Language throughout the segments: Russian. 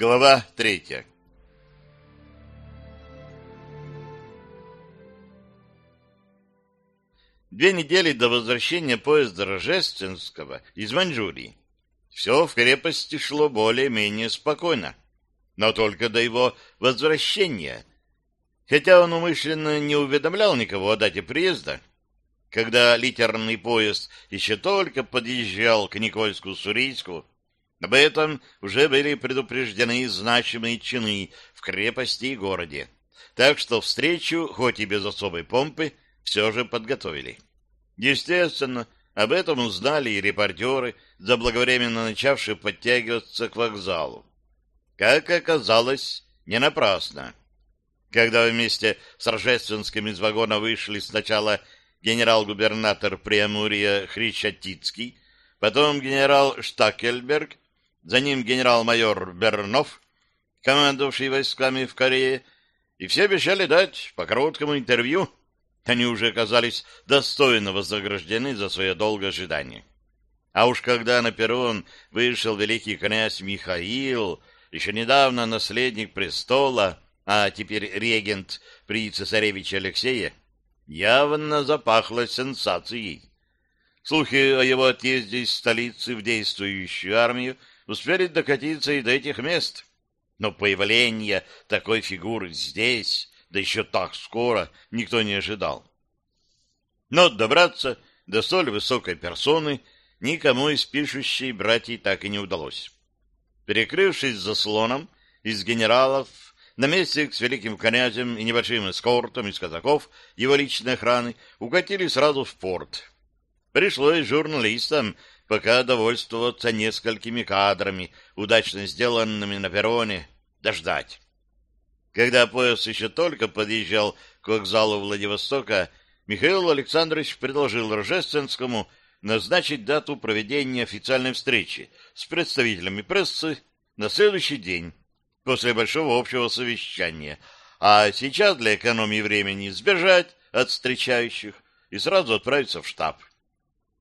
Глава третья. Две недели до возвращения поезда Рожественского из Маньчжурии все в крепости шло более-менее спокойно, но только до его возвращения. Хотя он умышленно не уведомлял никого о дате приезда, когда литерный поезд еще только подъезжал к Никольску-Сурийску, об этом уже были предупреждены значимые чины в крепости и городе. Так что встречу, хоть и без особой помпы, все же подготовили. Естественно, об этом узнали и репортеры, заблаговременно начавшие подтягиваться к вокзалу. Как оказалось, не напрасно. Когда вместе с Рожественским из вагона вышли сначала генерал-губернатор Преамурия Хрищатицкий, потом генерал Штакельберг, за ним генерал-майор Бернов, командовавший войсками в Корее, и все обещали дать по короткому интервью. Они уже оказались достойно вознаграждены за свое долгое ожидание. А уж когда на перрон вышел великий князь Михаил, еще недавно наследник престола, а теперь регент при цесаревиче Алексее, явно запахло сенсацией. Слухи о его отъезде из столицы в действующую армию успели докатиться и до этих мест. Но появление такой фигуры здесь, да еще так скоро, никто не ожидал. Но добраться до столь высокой персоны никому из пишущей братьев так и не удалось. Перекрывшись заслоном из генералов, Наместник с великим князем и небольшим эскортом из казаков его личной охраны укатили сразу в порт. Пришлось журналистам пока довольствоваться несколькими кадрами, удачно сделанными на перроне, дождать. Когда поезд еще только подъезжал к вокзалу Владивостока, Михаил Александрович предложил Рожественскому назначить дату проведения официальной встречи с представителями прессы на следующий день, после большого общего совещания, а сейчас для экономии времени сбежать от встречающих и сразу отправиться в штаб.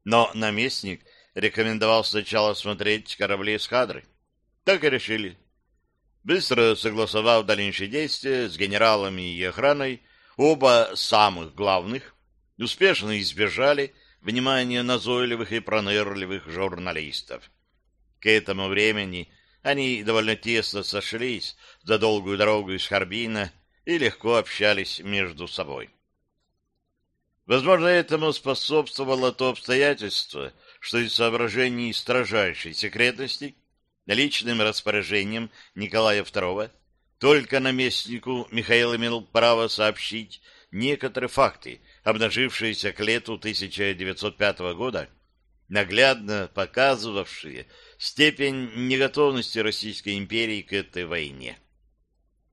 Но наместник рекомендовал сначала смотреть корабли эскадры. Так и решили. Быстро согласовав дальнейшие действия с генералами и охраной, оба самых главных успешно избежали внимания назойливых и пронырливых журналистов. К этому времени они довольно тесно сошлись за долгую дорогу из Харбина и легко общались между собой. Возможно, этому способствовало то обстоятельство, что из соображений строжайшей секретности личным распоряжением Николая II только наместнику Михаил имел право сообщить некоторые факты, обнажившиеся к лету 1905 года, наглядно показывавшие степень неготовности Российской империи к этой войне.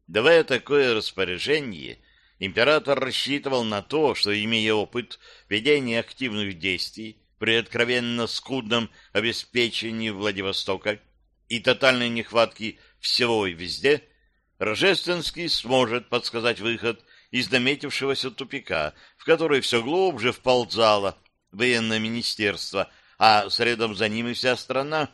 Давая такое распоряжение, император рассчитывал на то, что, имея опыт ведения активных действий при откровенно скудном обеспечении Владивостока и тотальной нехватке всего и везде, Рожественский сможет подсказать выход из наметившегося тупика, в который все глубже вползало военное министерство, а следом за ним и вся страна.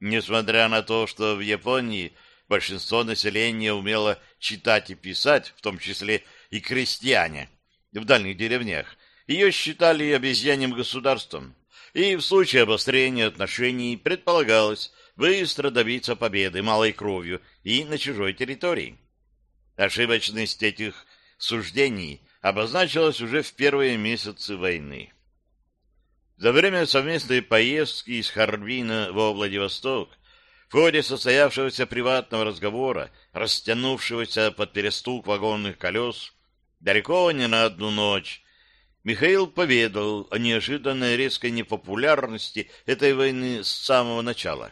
Несмотря на то, что в Японии большинство населения умело читать и писать, в том числе и крестьяне в дальних деревнях, ее считали обезьяним государством, и в случае обострения отношений предполагалось быстро добиться победы малой кровью и на чужой территории. Ошибочность этих суждений обозначилась уже в первые месяцы войны. За время совместной поездки из Харбина во Владивосток в ходе состоявшегося приватного разговора, растянувшегося под перестук вагонных колес, далеко не на одну ночь, Михаил поведал о неожиданной резкой непопулярности этой войны с самого начала.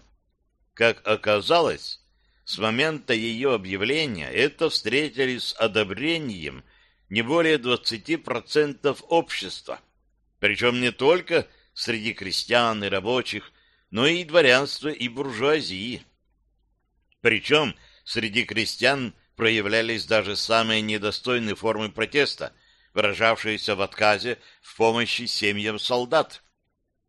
Как оказалось, с момента ее объявления это встретили с одобрением не более 20% общества. Причем не только среди крестьян и рабочих, но и дворянства и буржуазии. Причем среди крестьян проявлялись даже самые недостойные формы протеста, выражавшиеся в отказе в помощи семьям солдат.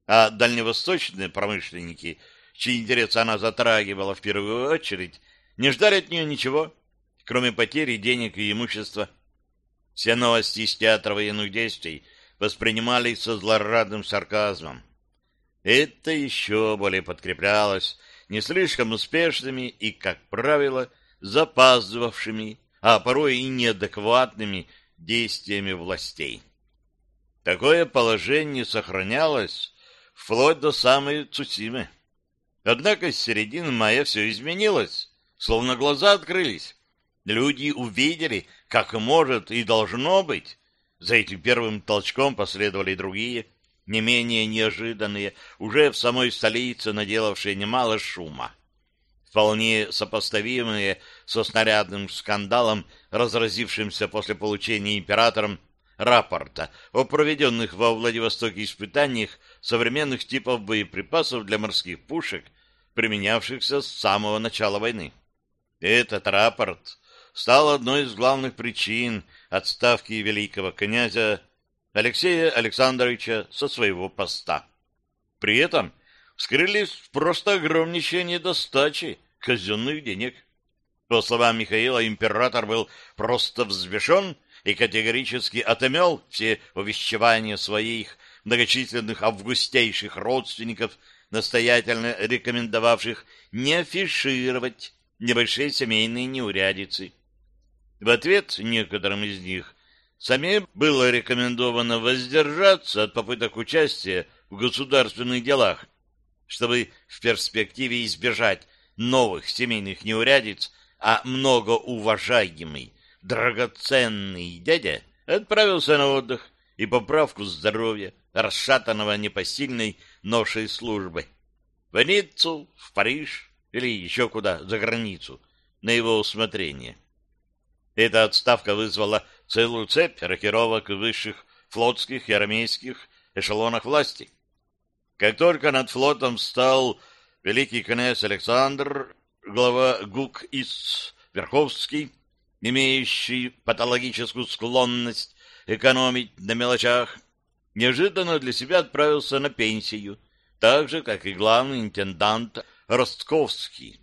А дальневосточные промышленники, чьи интересы она затрагивала в первую очередь, не ждали от нее ничего, кроме потери денег и имущества. Все новости из театра военных действий воспринимались со злорадным сарказмом. Это еще более подкреплялось не слишком успешными и, как правило, запаздывавшими, а порой и неадекватными действиями властей. Такое положение сохранялось вплоть до самой Цусимы. Однако с середины мая все изменилось, словно глаза открылись. Люди увидели, как может и должно быть. За этим первым толчком последовали другие, не менее неожиданные, уже в самой столице наделавшие немало шума. Вполне сопоставимые со снарядным скандалом, разразившимся после получения императором рапорта о проведенных во Владивостоке испытаниях современных типов боеприпасов для морских пушек, применявшихся с самого начала войны. Этот рапорт стал одной из главных причин отставки великого князя Алексея Александровича со своего поста. При этом вскрылись просто огромнейшие недостачи казенных денег. По словам Михаила, император был просто взбешен и категорически отомел все увещевания своих многочисленных августейших родственников, настоятельно рекомендовавших не афишировать небольшие семейные неурядицы. В ответ некоторым из них самим было рекомендовано воздержаться от попыток участия в государственных делах, чтобы в перспективе избежать новых семейных неурядиц, а многоуважаемый драгоценный дядя отправился на отдых и поправку здоровья, расшатанного непосильной ношей службы. В Ниццу, в Париж или еще куда, за границу, на его усмотрение. Эта отставка вызвала целую цепь рокировок в высших флотских и армейских эшелонах власти. Как только над флотом стал великий князь Александр, глава ГУК-ИС Верховский, имеющий патологическую склонность экономить на мелочах, неожиданно для себя отправился на пенсию, так же, как и главный интендант Ростковский.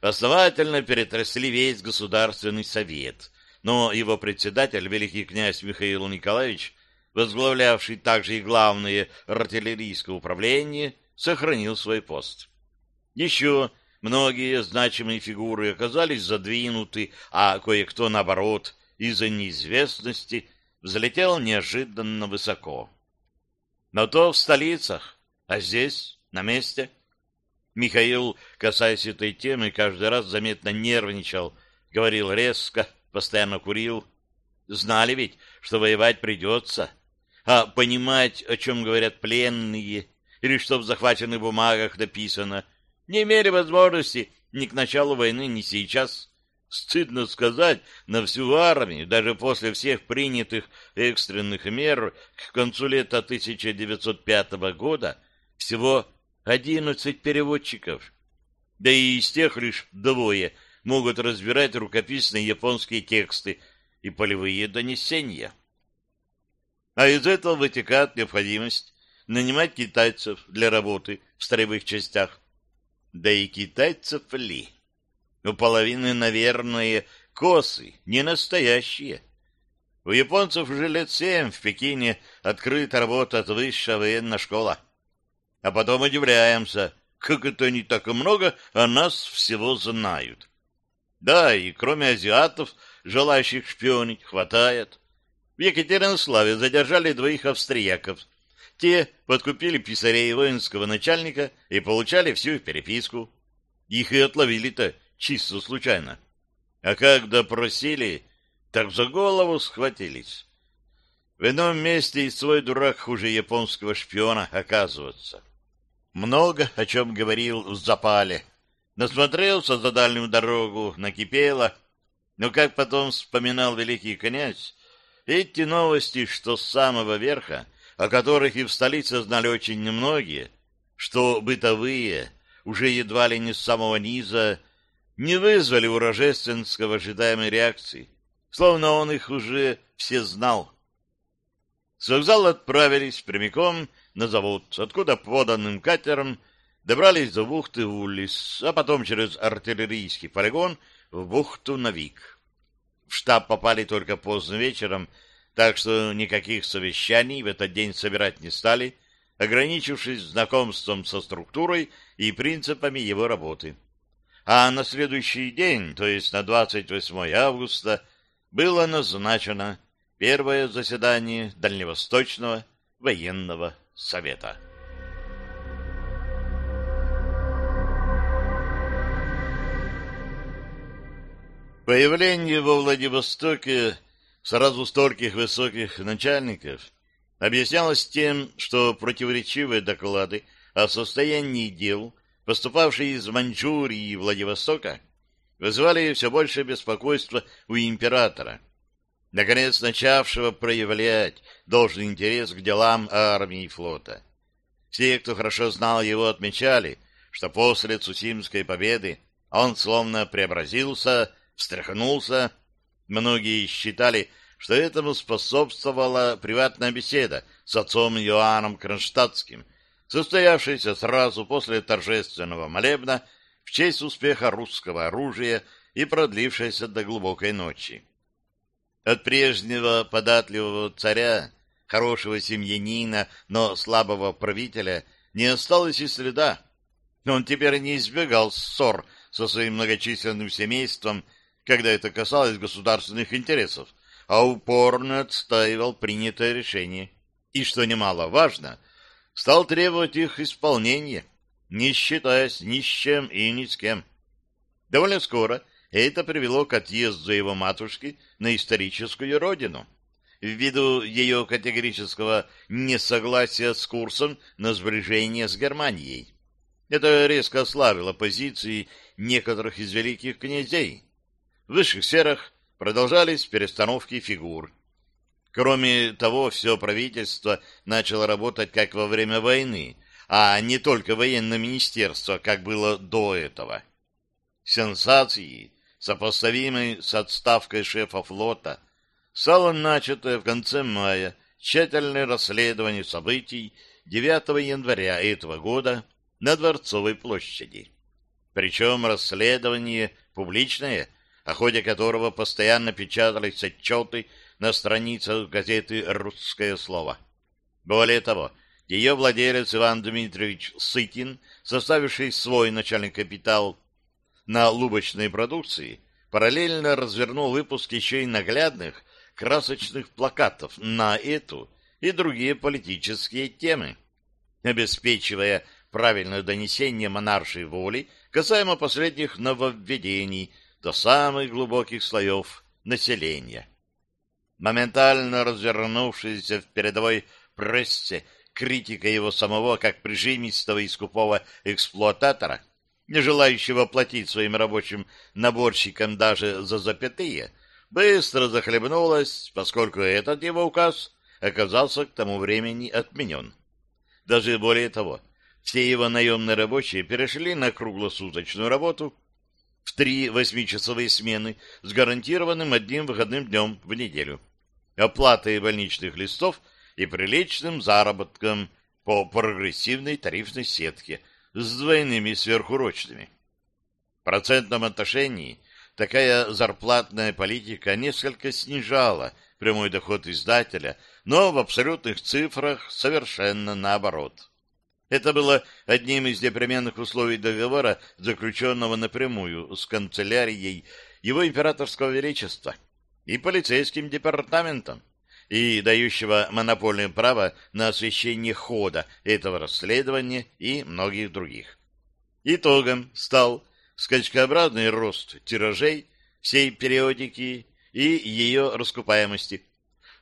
Основательно перетрясли весь Государственный совет, но его председатель, великий князь Михаил Николаевич, возглавлявший также и главное артиллерийское управление, сохранил свой пост. Еще Многие значимые фигуры оказались задвинуты, а кое-кто, наоборот, из-за неизвестности взлетел неожиданно высоко. Но то в столицах, а здесь, на месте. Михаил, касаясь этой темы, каждый раз заметно нервничал, говорил резко, постоянно курил. Знали ведь, что воевать придется, а понимать, о чем говорят пленные, или что в захваченных бумагах написано — не имели возможности ни к началу войны, ни сейчас. Стыдно сказать, на всю армию, даже после всех принятых экстренных мер к концу лета 1905 года, всего 11 переводчиков. Да и из тех лишь двое могут разбирать рукописные японские тексты и полевые донесения. А из этого вытекает необходимость нанимать китайцев для работы в строевых частях, да и китайцев ли? У половины, наверное, косы, не настоящие. У японцев уже лет семь в Пекине открыта работает высшая военная школа. А потом удивляемся, как это они так много о нас всего знают. Да, и кроме азиатов, желающих шпионить, хватает. В Екатеринославе задержали двоих австрияков — те подкупили писарей воинского начальника и получали всю переписку. Их и отловили-то чисто случайно. А как допросили, так за голову схватились. В ином месте и свой дурак хуже японского шпиона оказывается. Много о чем говорил в запале. Насмотрелся за дальнюю дорогу, накипело. Но, как потом вспоминал великий князь, эти новости, что с самого верха — о которых и в столице знали очень немногие, что бытовые, уже едва ли не с самого низа, не вызвали у Рожественского ожидаемой реакции, словно он их уже все знал. С вокзала отправились прямиком на завод, откуда поданным катером добрались до бухты Улис, а потом через артиллерийский полигон в бухту Навик. В штаб попали только поздно вечером, так что никаких совещаний в этот день собирать не стали, ограничившись знакомством со структурой и принципами его работы. А на следующий день, то есть на 28 августа, было назначено первое заседание Дальневосточного военного совета. Появление во Владивостоке сразу стольких высоких начальников объяснялось тем, что противоречивые доклады о состоянии дел, поступавшие из Маньчжурии и Владивостока, вызывали все больше беспокойства у императора, наконец начавшего проявлять должный интерес к делам армии и флота. Все, кто хорошо знал его, отмечали, что после Цусимской победы он словно преобразился встряхнулся. Многие считали, что этому способствовала приватная беседа с отцом Иоанном Кронштадтским, состоявшаяся сразу после торжественного молебна в честь успеха русского оружия и продлившаяся до глубокой ночи. От прежнего податливого царя, хорошего семьянина, но слабого правителя, не осталось и следа. Он теперь не избегал ссор со своим многочисленным семейством когда это касалось государственных интересов, а упорно отстаивал принятое решение. И, что немаловажно, стал требовать их исполнения, не считаясь ни с чем и ни с кем. Довольно скоро это привело к отъезду его матушки на историческую родину, ввиду ее категорического несогласия с курсом на сближение с Германией. Это резко ослабило позиции некоторых из великих князей, в высших сферах продолжались перестановки фигур. Кроме того, все правительство начало работать как во время войны, а не только военное министерство, как было до этого. Сенсации, сопоставимые с отставкой шефа флота, стало начатое в конце мая тщательное расследование событий 9 января этого года на Дворцовой площади. Причем расследование публичное – о ходе которого постоянно печатались отчеты на страницах газеты «Русское слово». Более того, ее владелец Иван Дмитриевич Сытин, составивший свой начальный капитал на лубочной продукции, параллельно развернул выпуск еще и наглядных красочных плакатов на эту и другие политические темы, обеспечивая правильное донесение монаршей воли касаемо последних нововведений – до самых глубоких слоев населения. Моментально развернувшаяся в передовой прессе критика его самого как прижимистого и скупого эксплуататора, не желающего платить своим рабочим наборщикам даже за запятые, быстро захлебнулась, поскольку этот его указ оказался к тому времени отменен. Даже более того, все его наемные рабочие перешли на круглосуточную работу – в три восьмичасовые смены с гарантированным одним выходным днем в неделю, оплатой больничных листов и приличным заработком по прогрессивной тарифной сетке с двойными сверхурочными. В процентном отношении такая зарплатная политика несколько снижала прямой доход издателя, но в абсолютных цифрах совершенно наоборот. Это было одним из непременных условий договора, заключенного напрямую с канцелярией его императорского величества и полицейским департаментом, и дающего монопольное право на освещение хода этого расследования и многих других. Итогом стал скачкообразный рост тиражей всей периодики и ее раскупаемости.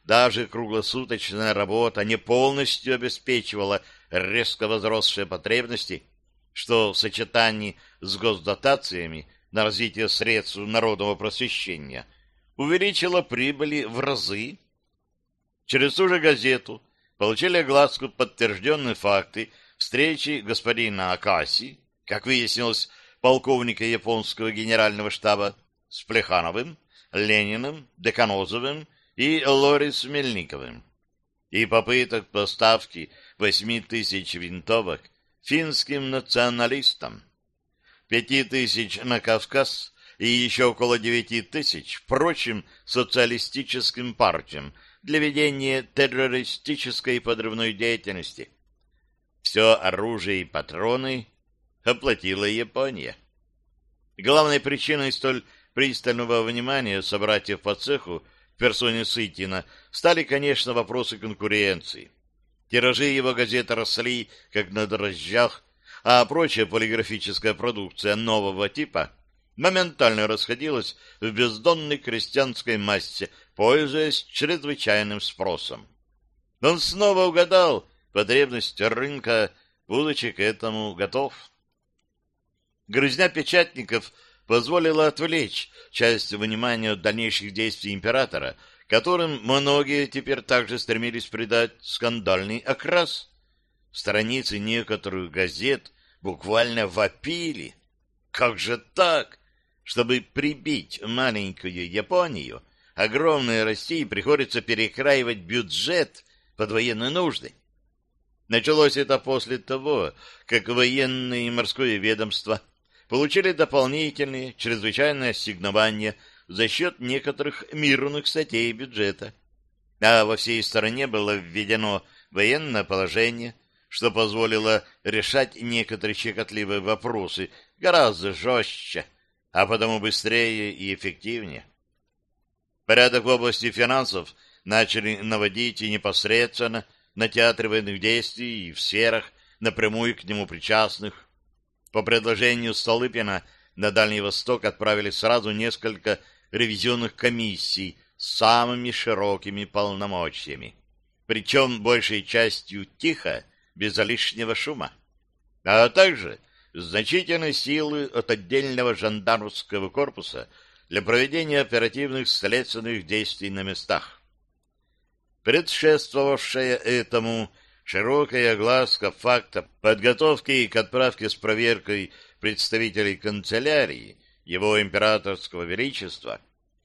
Даже круглосуточная работа не полностью обеспечивала резко возросшие потребности, что в сочетании с госдотациями на развитие средств народного просвещения увеличило прибыли в разы. Через ту же газету получили огласку подтвержденные факты встречи господина Акаси, как выяснилось, полковника японского генерального штаба, с Плехановым, Лениным, Деканозовым и Лорис Мельниковым, и попыток поставки восьми тысяч винтовок финским националистам. Пяти тысяч на Кавказ и еще около девяти тысяч прочим социалистическим партиям для ведения террористической подрывной деятельности. Все оружие и патроны оплатила Япония. Главной причиной столь пристального внимания собратьев по цеху в персоне Сытина стали, конечно, вопросы конкуренции. Тиражи его газет росли, как на дрожжах, а прочая полиграфическая продукция нового типа моментально расходилась в бездонной крестьянской массе, пользуясь чрезвычайным спросом. Он снова угадал потребность рынка, будучи к этому готов. Грызня печатников позволила отвлечь часть внимания от дальнейших действий императора, которым многие теперь также стремились придать скандальный окрас. Страницы некоторых газет буквально вопили. Как же так? Чтобы прибить маленькую Японию, огромной России приходится перекраивать бюджет под военные нужды. Началось это после того, как военные и морское ведомство получили дополнительные чрезвычайные ассигнования за счет некоторых мирных статей бюджета. А во всей стране было введено военное положение, что позволило решать некоторые щекотливые вопросы гораздо жестче, а потому быстрее и эффективнее. Порядок в области финансов начали наводить и непосредственно на театры военных действий и в сферах, напрямую к нему причастных. По предложению Столыпина на Дальний Восток отправили сразу несколько ревизионных комиссий с самыми широкими полномочиями, причем большей частью тихо, без лишнего шума, а также значительные силы от отдельного жандармского корпуса для проведения оперативных следственных действий на местах. Предшествовавшая этому широкая огласка факта подготовки к отправке с проверкой представителей канцелярии его императорского величества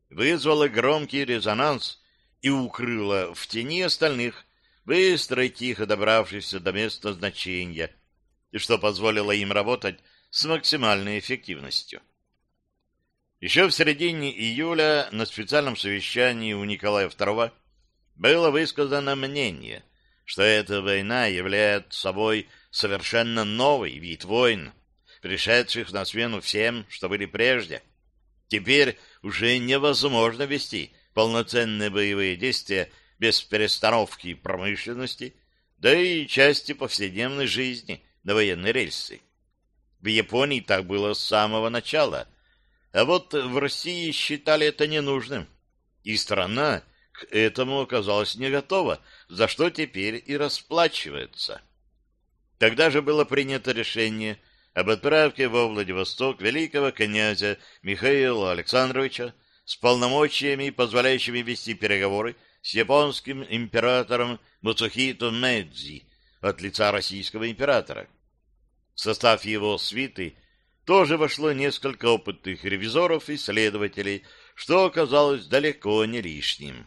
вызвала громкий резонанс и укрыла в тени остальных, быстро и тихо добравшихся до места значения, что позволило им работать с максимальной эффективностью. Еще в середине июля на специальном совещании у Николая II было высказано мнение, что эта война является собой совершенно новый вид войн, пришедших на смену всем, что были прежде. Теперь уже невозможно вести полноценные боевые действия без перестановки промышленности, да и части повседневной жизни на военной рельсы. В Японии так было с самого начала, а вот в России считали это ненужным, и страна к этому оказалась не готова, за что теперь и расплачивается. Тогда же было принято решение об отправке во Владивосток великого князя Михаила Александровича с полномочиями, позволяющими вести переговоры с японским императором Муцухито Мэдзи от лица российского императора. В состав его свиты тоже вошло несколько опытных ревизоров и следователей, что оказалось далеко не лишним.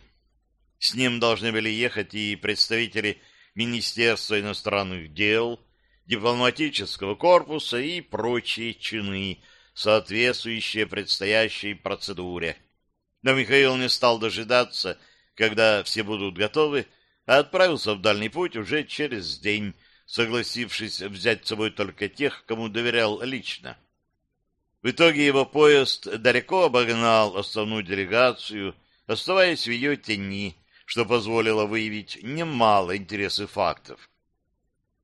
С ним должны были ехать и представители Министерства иностранных дел, дипломатического корпуса и прочие чины, соответствующие предстоящей процедуре. Но Михаил не стал дожидаться, когда все будут готовы, а отправился в дальний путь уже через день, согласившись взять с собой только тех, кому доверял лично. В итоге его поезд далеко обогнал основную делегацию, оставаясь в ее тени, что позволило выявить немало интересных фактов.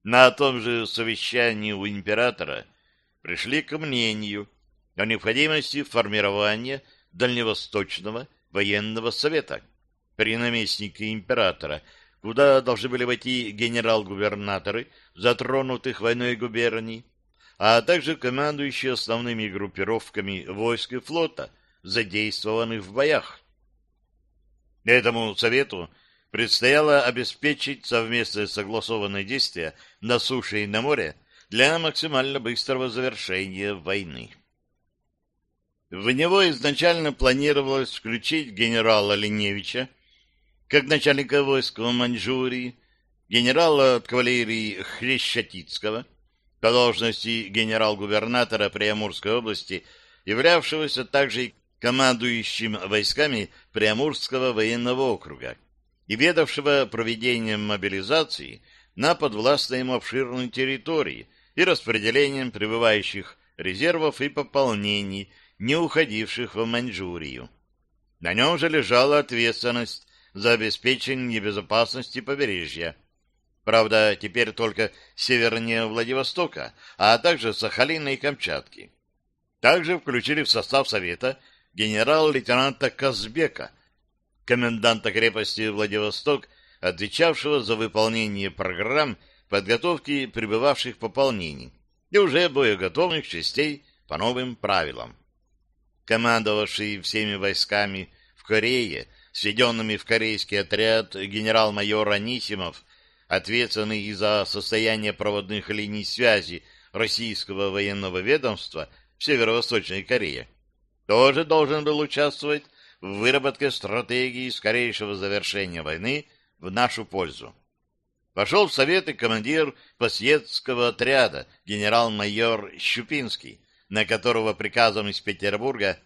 На том же совещании у императора пришли к мнению о необходимости формирования Дальневосточного военного совета при наместнике императора, куда должны были войти генерал-губернаторы затронутых войной губерний, а также командующие основными группировками войск и флота, задействованных в боях. Этому совету предстояло обеспечить совместное согласованное действие на суше и на море для максимально быстрого завершения войны. В него изначально планировалось включить генерала Леневича как начальника войск в Маньчжурии, генерала от кавалерии Хрещатицкого, по должности генерал-губернатора Приамурской области, являвшегося также командующим войсками Приамурского военного округа и ведавшего проведением мобилизации на подвластной ему обширной территории и распределением прибывающих резервов и пополнений, не уходивших в Маньчжурию. На нем же лежала ответственность за обеспечение безопасности побережья. Правда, теперь только севернее Владивостока, а также Сахалина и Камчатки. Также включили в состав Совета генерал-лейтенанта Казбека, коменданта крепости Владивосток, отвечавшего за выполнение программ подготовки прибывавших пополнений и уже боеготовных частей по новым правилам. Командовавший всеми войсками в Корее, сведенными в корейский отряд генерал-майор Анисимов, ответственный и за состояние проводных линий связи российского военного ведомства в Северо-Восточной Корее, тоже должен был участвовать в выработке стратегии скорейшего завершения войны в нашу пользу. Пошел в советы командир посъедского отряда генерал-майор Щупинский, на которого приказом из Петербурга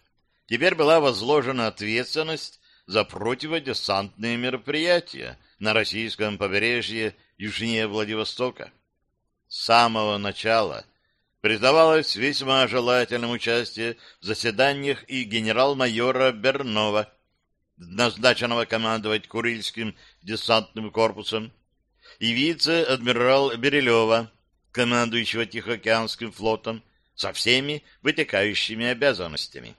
теперь была возложена ответственность за противодесантные мероприятия на российском побережье южнее Владивостока. С самого начала признавалось весьма желательным участие в заседаниях и генерал-майора Бернова, назначенного командовать Курильским десантным корпусом, и вице-адмирал Берилева, командующего Тихоокеанским флотом, со всеми вытекающими обязанностями.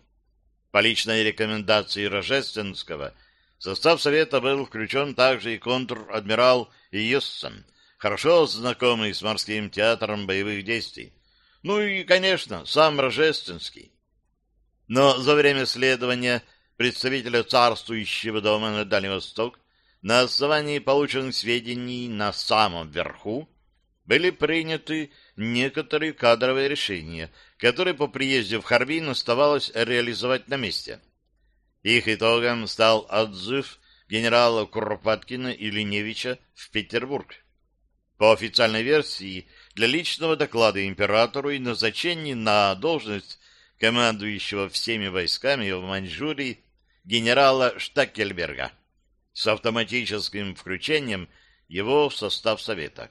По личной рекомендации Рожественского в состав Совета был включен также и контр-адмирал Иессен, хорошо знакомый с морским театром боевых действий, ну и, конечно, сам Рожественский. Но за время следования представителя царствующего дома на Дальний Восток на основании полученных сведений на самом верху были приняты некоторые кадровые решения, которые по приезде в Харбин оставалось реализовать на месте. Их итогом стал отзыв генерала Куропаткина и Линевича в Петербург. По официальной версии, для личного доклада императору и назначения на должность командующего всеми войсками в Маньчжурии генерала Штакельберга с автоматическим включением его в состав Совета.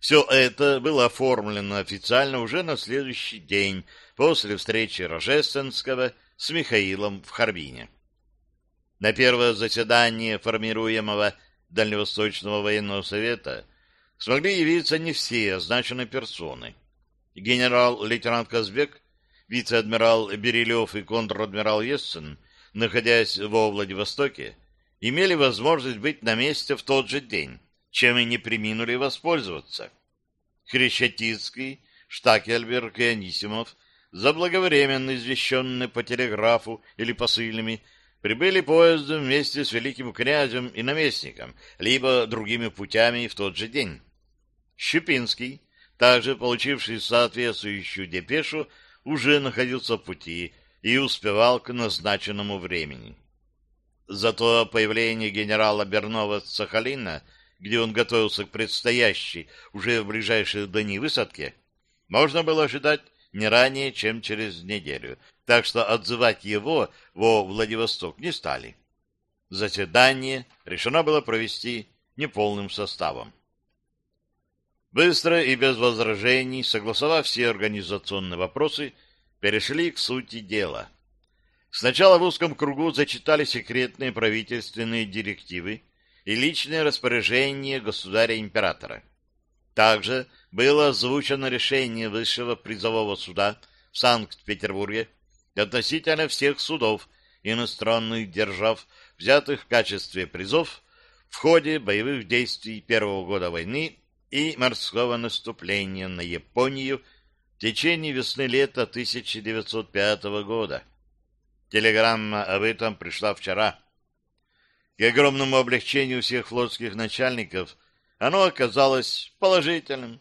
Все это было оформлено официально уже на следующий день после встречи Рожественского с Михаилом в Харбине. На первое заседание формируемого Дальневосточного военного совета смогли явиться не все означенные персоны. Генерал-лейтенант Казбек, вице-адмирал Берилев и контр-адмирал Ессен, находясь во Владивостоке, имели возможность быть на месте в тот же день, чем и не приминули воспользоваться. Хрещатицкий, Штакельберг и Анисимов, заблаговременно извещенные по телеграфу или посыльными, прибыли поездом вместе с великим князем и наместником, либо другими путями в тот же день. Щепинский, также получивший соответствующую депешу, уже находился в пути и успевал к назначенному времени. Зато появление генерала Бернова с Сахалина, где он готовился к предстоящей уже в ближайшие дни высадке, можно было ожидать не ранее, чем через неделю, так что отзывать его во Владивосток не стали. Заседание решено было провести неполным составом. Быстро и без возражений, согласовав все организационные вопросы, перешли к сути дела. Сначала в узком кругу зачитали секретные правительственные директивы и личные распоряжения государя-императора. Также было озвучено решение Высшего призового суда в Санкт-Петербурге относительно всех судов иностранных держав, взятых в качестве призов в ходе боевых действий первого года войны и морского наступления на Японию в течение весны-лета 1905 года. Телеграмма об этом пришла вчера. К огромному облегчению всех флотских начальников оно оказалось положительным.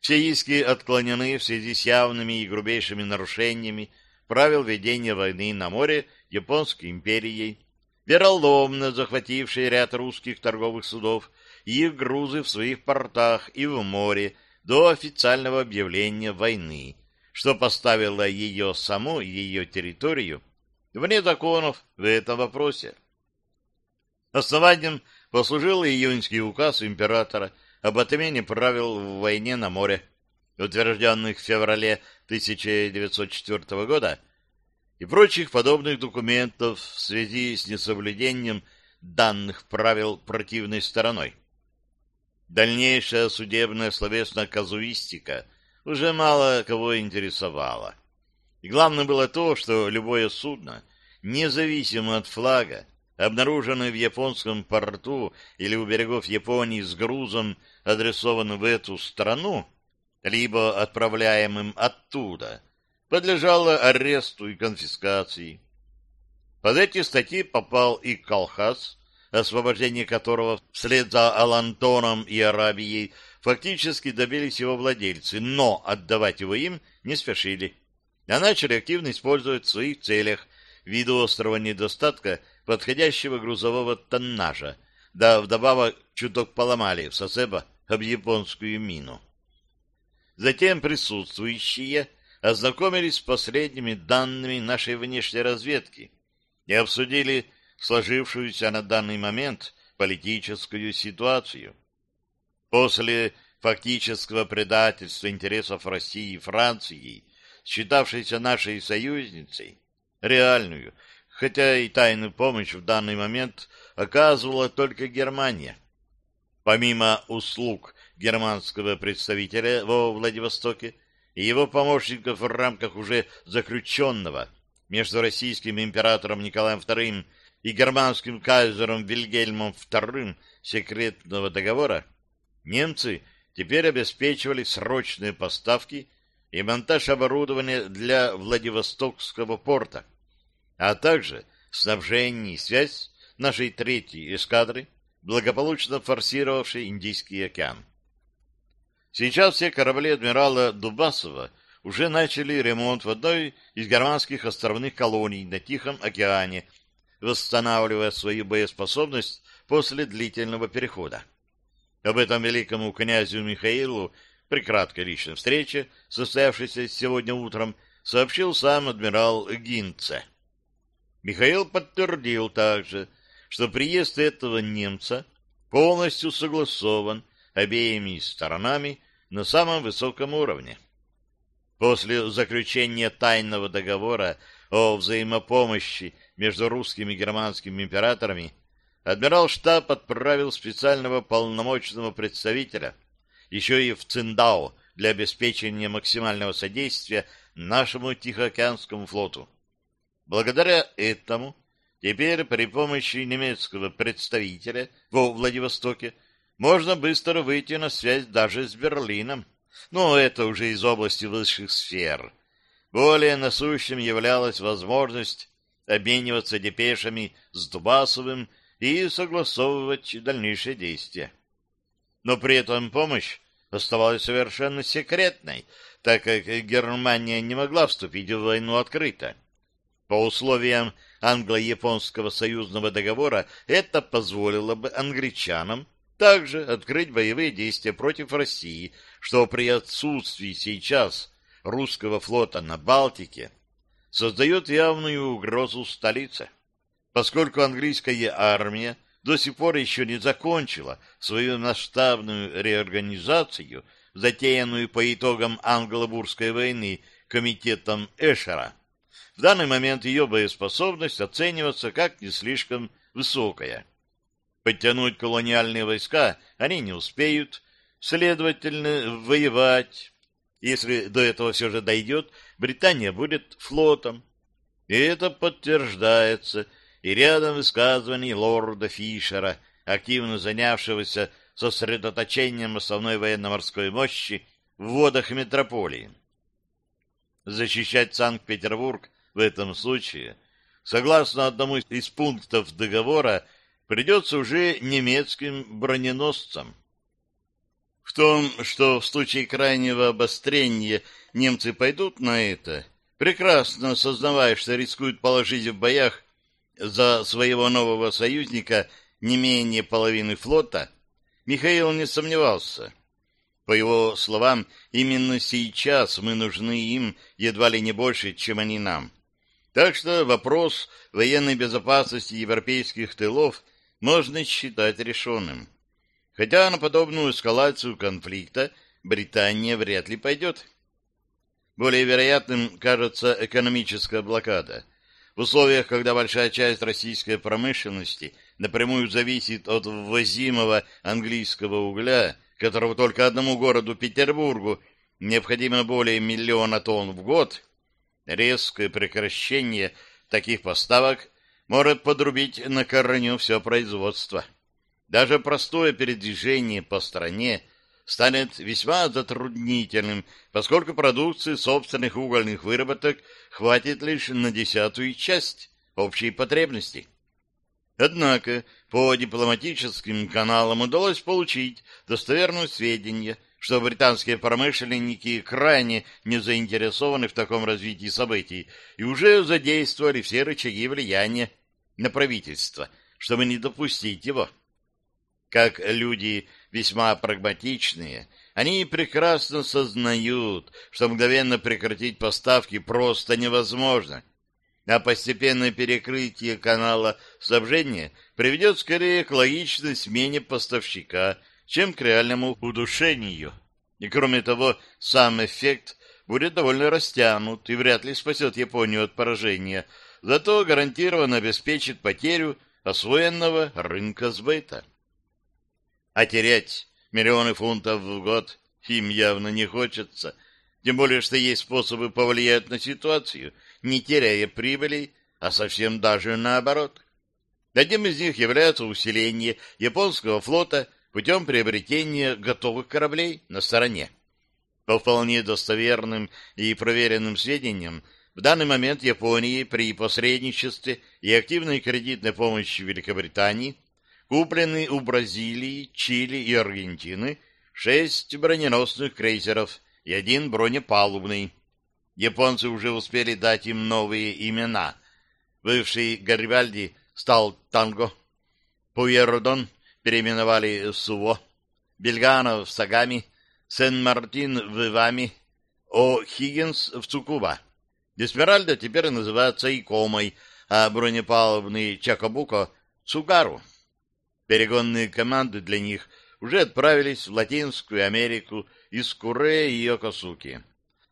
Все иски отклонены в связи с явными и грубейшими нарушениями правил ведения войны на море Японской империей, вероломно захватившие ряд русских торговых судов и их грузы в своих портах и в море до официального объявления войны, что поставило ее саму и ее территорию вне законов в этом вопросе. Основанием послужил июньский указ императора об отмене правил в войне на море, утвержденных в феврале 1904 года, и прочих подобных документов в связи с несоблюдением данных правил противной стороной. Дальнейшая судебная словесная казуистика уже мало кого интересовала. И главное было то, что любое судно, независимо от флага, обнаруженное в японском порту или у берегов Японии с грузом, адресованным в эту страну, либо отправляемым оттуда, подлежало аресту и конфискации. Под эти статьи попал и Калхас, освобождение которого вслед за Алантоном и Арабией фактически добились его владельцы, но отдавать его им не спешили, а начали активно использовать в своих целях ввиду острого недостатка подходящего грузового тоннажа, да вдобавок чуток поломали в Сосебо об японскую мину. Затем присутствующие ознакомились с последними данными нашей внешней разведки и обсудили сложившуюся на данный момент политическую ситуацию. После фактического предательства интересов России и Франции, считавшейся нашей союзницей, реальную, хотя и тайную помощь в данный момент оказывала только Германия. Помимо услуг германского представителя во Владивостоке и его помощников в рамках уже заключенного между российским императором Николаем II и германским кайзером Вильгельмом II секретного договора, немцы теперь обеспечивали срочные поставки и монтаж оборудования для Владивостокского порта, а также снабжение и связь нашей третьей эскадры, благополучно форсировавшей Индийский океан. Сейчас все корабли адмирала Дубасова уже начали ремонт в одной из германских островных колоний на Тихом океане, восстанавливая свою боеспособность после длительного перехода. Об этом великому князю Михаилу при краткой личной встрече, состоявшейся сегодня утром, сообщил сам адмирал Гинце. Михаил подтвердил также, что приезд этого немца полностью согласован обеими сторонами на самом высоком уровне. После заключения тайного договора о взаимопомощи между русскими и германскими императорами адмирал штаб отправил специального полномочного представителя еще и в Циндао для обеспечения максимального содействия нашему Тихоокеанскому флоту. Благодаря этому теперь при помощи немецкого представителя во Владивостоке можно быстро выйти на связь даже с Берлином. Но это уже из области высших сфер. Более насущим являлась возможность обмениваться депешами с Дубасовым и согласовывать дальнейшие действия. Но при этом помощь оставалась совершенно секретной, так как Германия не могла вступить в войну открыто. По условиям англо-японского союзного договора это позволило бы англичанам также открыть боевые действия против России, что при отсутствии сейчас русского флота на Балтике создает явную угрозу столице. Поскольку английская армия до сих пор еще не закончила свою масштабную реорганизацию, затеянную по итогам англо-бурской войны комитетом Эшера, в данный момент ее боеспособность оценивается как не слишком высокая. Подтянуть колониальные войска они не успеют, следовательно, воевать. Если до этого все же дойдет, Британия будет флотом. И это подтверждается и рядом высказываний лорда Фишера, активно занявшегося сосредоточением основной военно-морской мощи в водах метрополии. Защищать Санкт-Петербург в этом случае, согласно одному из пунктов договора, придется уже немецким броненосцам. В том, что в случае крайнего обострения немцы пойдут на это, прекрасно осознавая, что рискуют положить в боях за своего нового союзника не менее половины флота, Михаил не сомневался. По его словам, именно сейчас мы нужны им едва ли не больше, чем они нам. Так что вопрос военной безопасности европейских тылов можно считать решенным. Хотя на подобную эскалацию конфликта Британия вряд ли пойдет. Более вероятным кажется экономическая блокада. В условиях, когда большая часть российской промышленности напрямую зависит от ввозимого английского угля, которого только одному городу Петербургу необходимо более миллиона тонн в год, резкое прекращение таких поставок может подрубить на корню все производство. Даже простое передвижение по стране станет весьма затруднительным, поскольку продукции собственных угольных выработок хватит лишь на десятую часть общей потребности. Однако по дипломатическим каналам удалось получить достоверные сведения, что британские промышленники крайне не заинтересованы в таком развитии событий и уже задействовали все рычаги влияния на правительство, чтобы не допустить его. Как люди весьма прагматичные, они прекрасно сознают, что мгновенно прекратить поставки просто невозможно, а постепенное перекрытие канала снабжения приведет скорее к логичной смене поставщика, чем к реальному удушению. И кроме того, сам эффект будет довольно растянут и вряд ли спасет Японию от поражения, зато гарантированно обеспечит потерю освоенного рынка сбыта. А терять миллионы фунтов в год им явно не хочется, тем более, что есть способы повлиять на ситуацию, не теряя прибыли, а совсем даже наоборот. Одним из них является усиление японского флота путем приобретения готовых кораблей на стороне. По вполне достоверным и проверенным сведениям, в данный момент Японии при посредничестве и активной кредитной помощи Великобритании куплены у Бразилии, Чили и Аргентины шесть броненосных крейсеров и один бронепалубный. Японцы уже успели дать им новые имена. Бывший Гарибальди стал Танго, Пуэрдон переименовали Суво, Бельгано в Сагами, Сен-Мартин в Ивами, О. Хиггинс в Цукуба. Десмеральда теперь называется Икомой, а бронепалубный Чакобуко — Цугару. Перегонные команды для них уже отправились в Латинскую Америку из Куре и Йокосуки.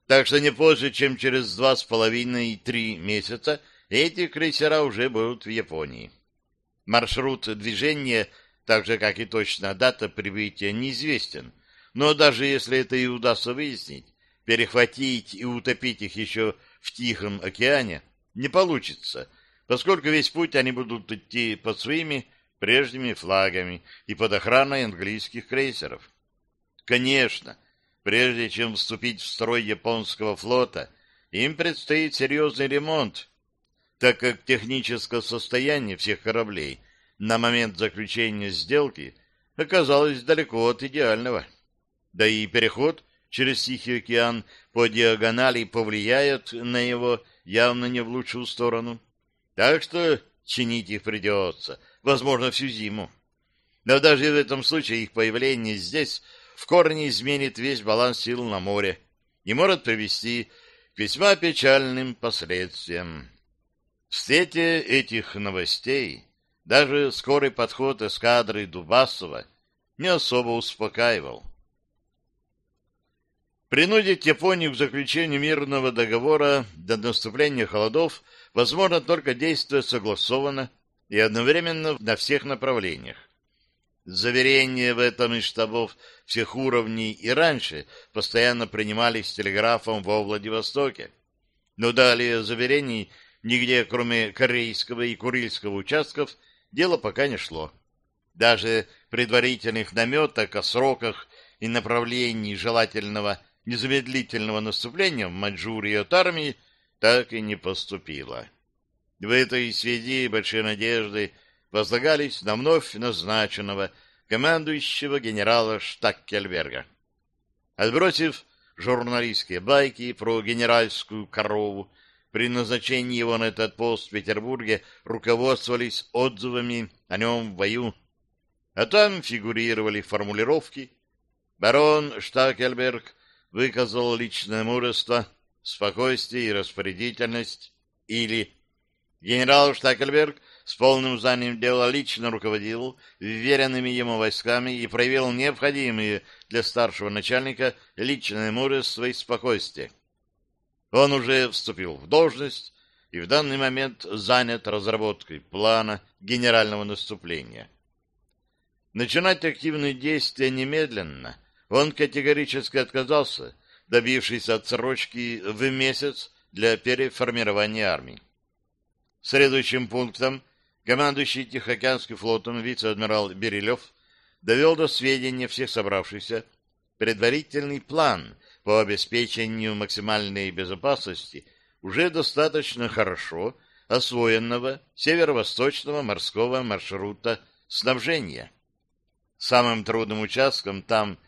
Так что не позже, чем через два с половиной-три месяца эти крейсера уже будут в Японии. Маршрут движения, так же, как и точная дата прибытия, неизвестен. Но даже если это и удастся выяснить, перехватить и утопить их еще в Тихом океане не получится, поскольку весь путь они будут идти под своими прежними флагами и под охраной английских крейсеров. Конечно, прежде чем вступить в строй японского флота, им предстоит серьезный ремонт, так как техническое состояние всех кораблей на момент заключения сделки оказалось далеко от идеального. Да и переход через Тихий океан по диагонали повлияет на его явно не в лучшую сторону. Так что чинить их придется, возможно, всю зиму. Но даже в этом случае их появление здесь в корне изменит весь баланс сил на море и может привести к весьма печальным последствиям. В свете этих новостей даже скорый подход эскадры Дубасова не особо успокаивал. Принудить Японию к заключению мирного договора до наступления холодов возможно только действуя согласованно и одновременно на всех направлениях. Заверения в этом из штабов всех уровней и раньше постоянно принимались телеграфом во Владивостоке. Но далее заверений нигде, кроме корейского и курильского участков, дело пока не шло. Даже предварительных наметок о сроках и направлении желательного незамедлительного наступления в Маньчжурии от армии так и не поступило. В этой связи большие надежды возлагались на вновь назначенного командующего генерала Штаккельберга. Отбросив журналистские байки про генеральскую корову, при назначении его на этот пост в Петербурге руководствовались отзывами о нем в бою, а там фигурировали формулировки Барон Штакельберг выказал личное мужество, спокойствие и распорядительность, или генерал Штакельберг с полным знанием дела лично руководил вверенными ему войсками и проявил необходимые для старшего начальника личное мужество и спокойствие. Он уже вступил в должность и в данный момент занят разработкой плана генерального наступления. Начинать активные действия немедленно он категорически отказался, добившись отсрочки в месяц для переформирования армии. Следующим пунктом командующий Тихоокеанским флотом вице-адмирал Берилев довел до сведения всех собравшихся предварительный план по обеспечению максимальной безопасности уже достаточно хорошо освоенного северо-восточного морского маршрута снабжения. Самым трудным участком там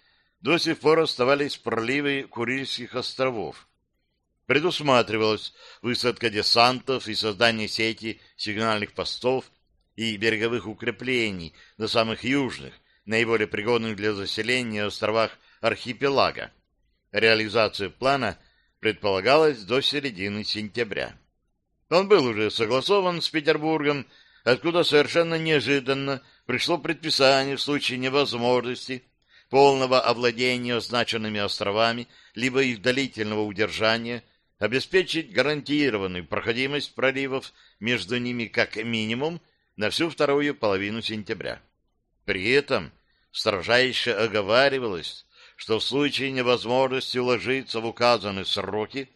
до сих пор оставались проливы Курильских островов. Предусматривалась высадка десантов и создание сети сигнальных постов и береговых укреплений на самых южных, наиболее пригодных для заселения островах архипелага. Реализация плана предполагалась до середины сентября. Он был уже согласован с Петербургом, откуда совершенно неожиданно пришло предписание в случае невозможности полного овладения означенными островами либо их длительного удержания обеспечить гарантированную проходимость проливов между ними как минимум на всю вторую половину сентября. При этом строжайше оговаривалось, что в случае невозможности уложиться в указанные сроки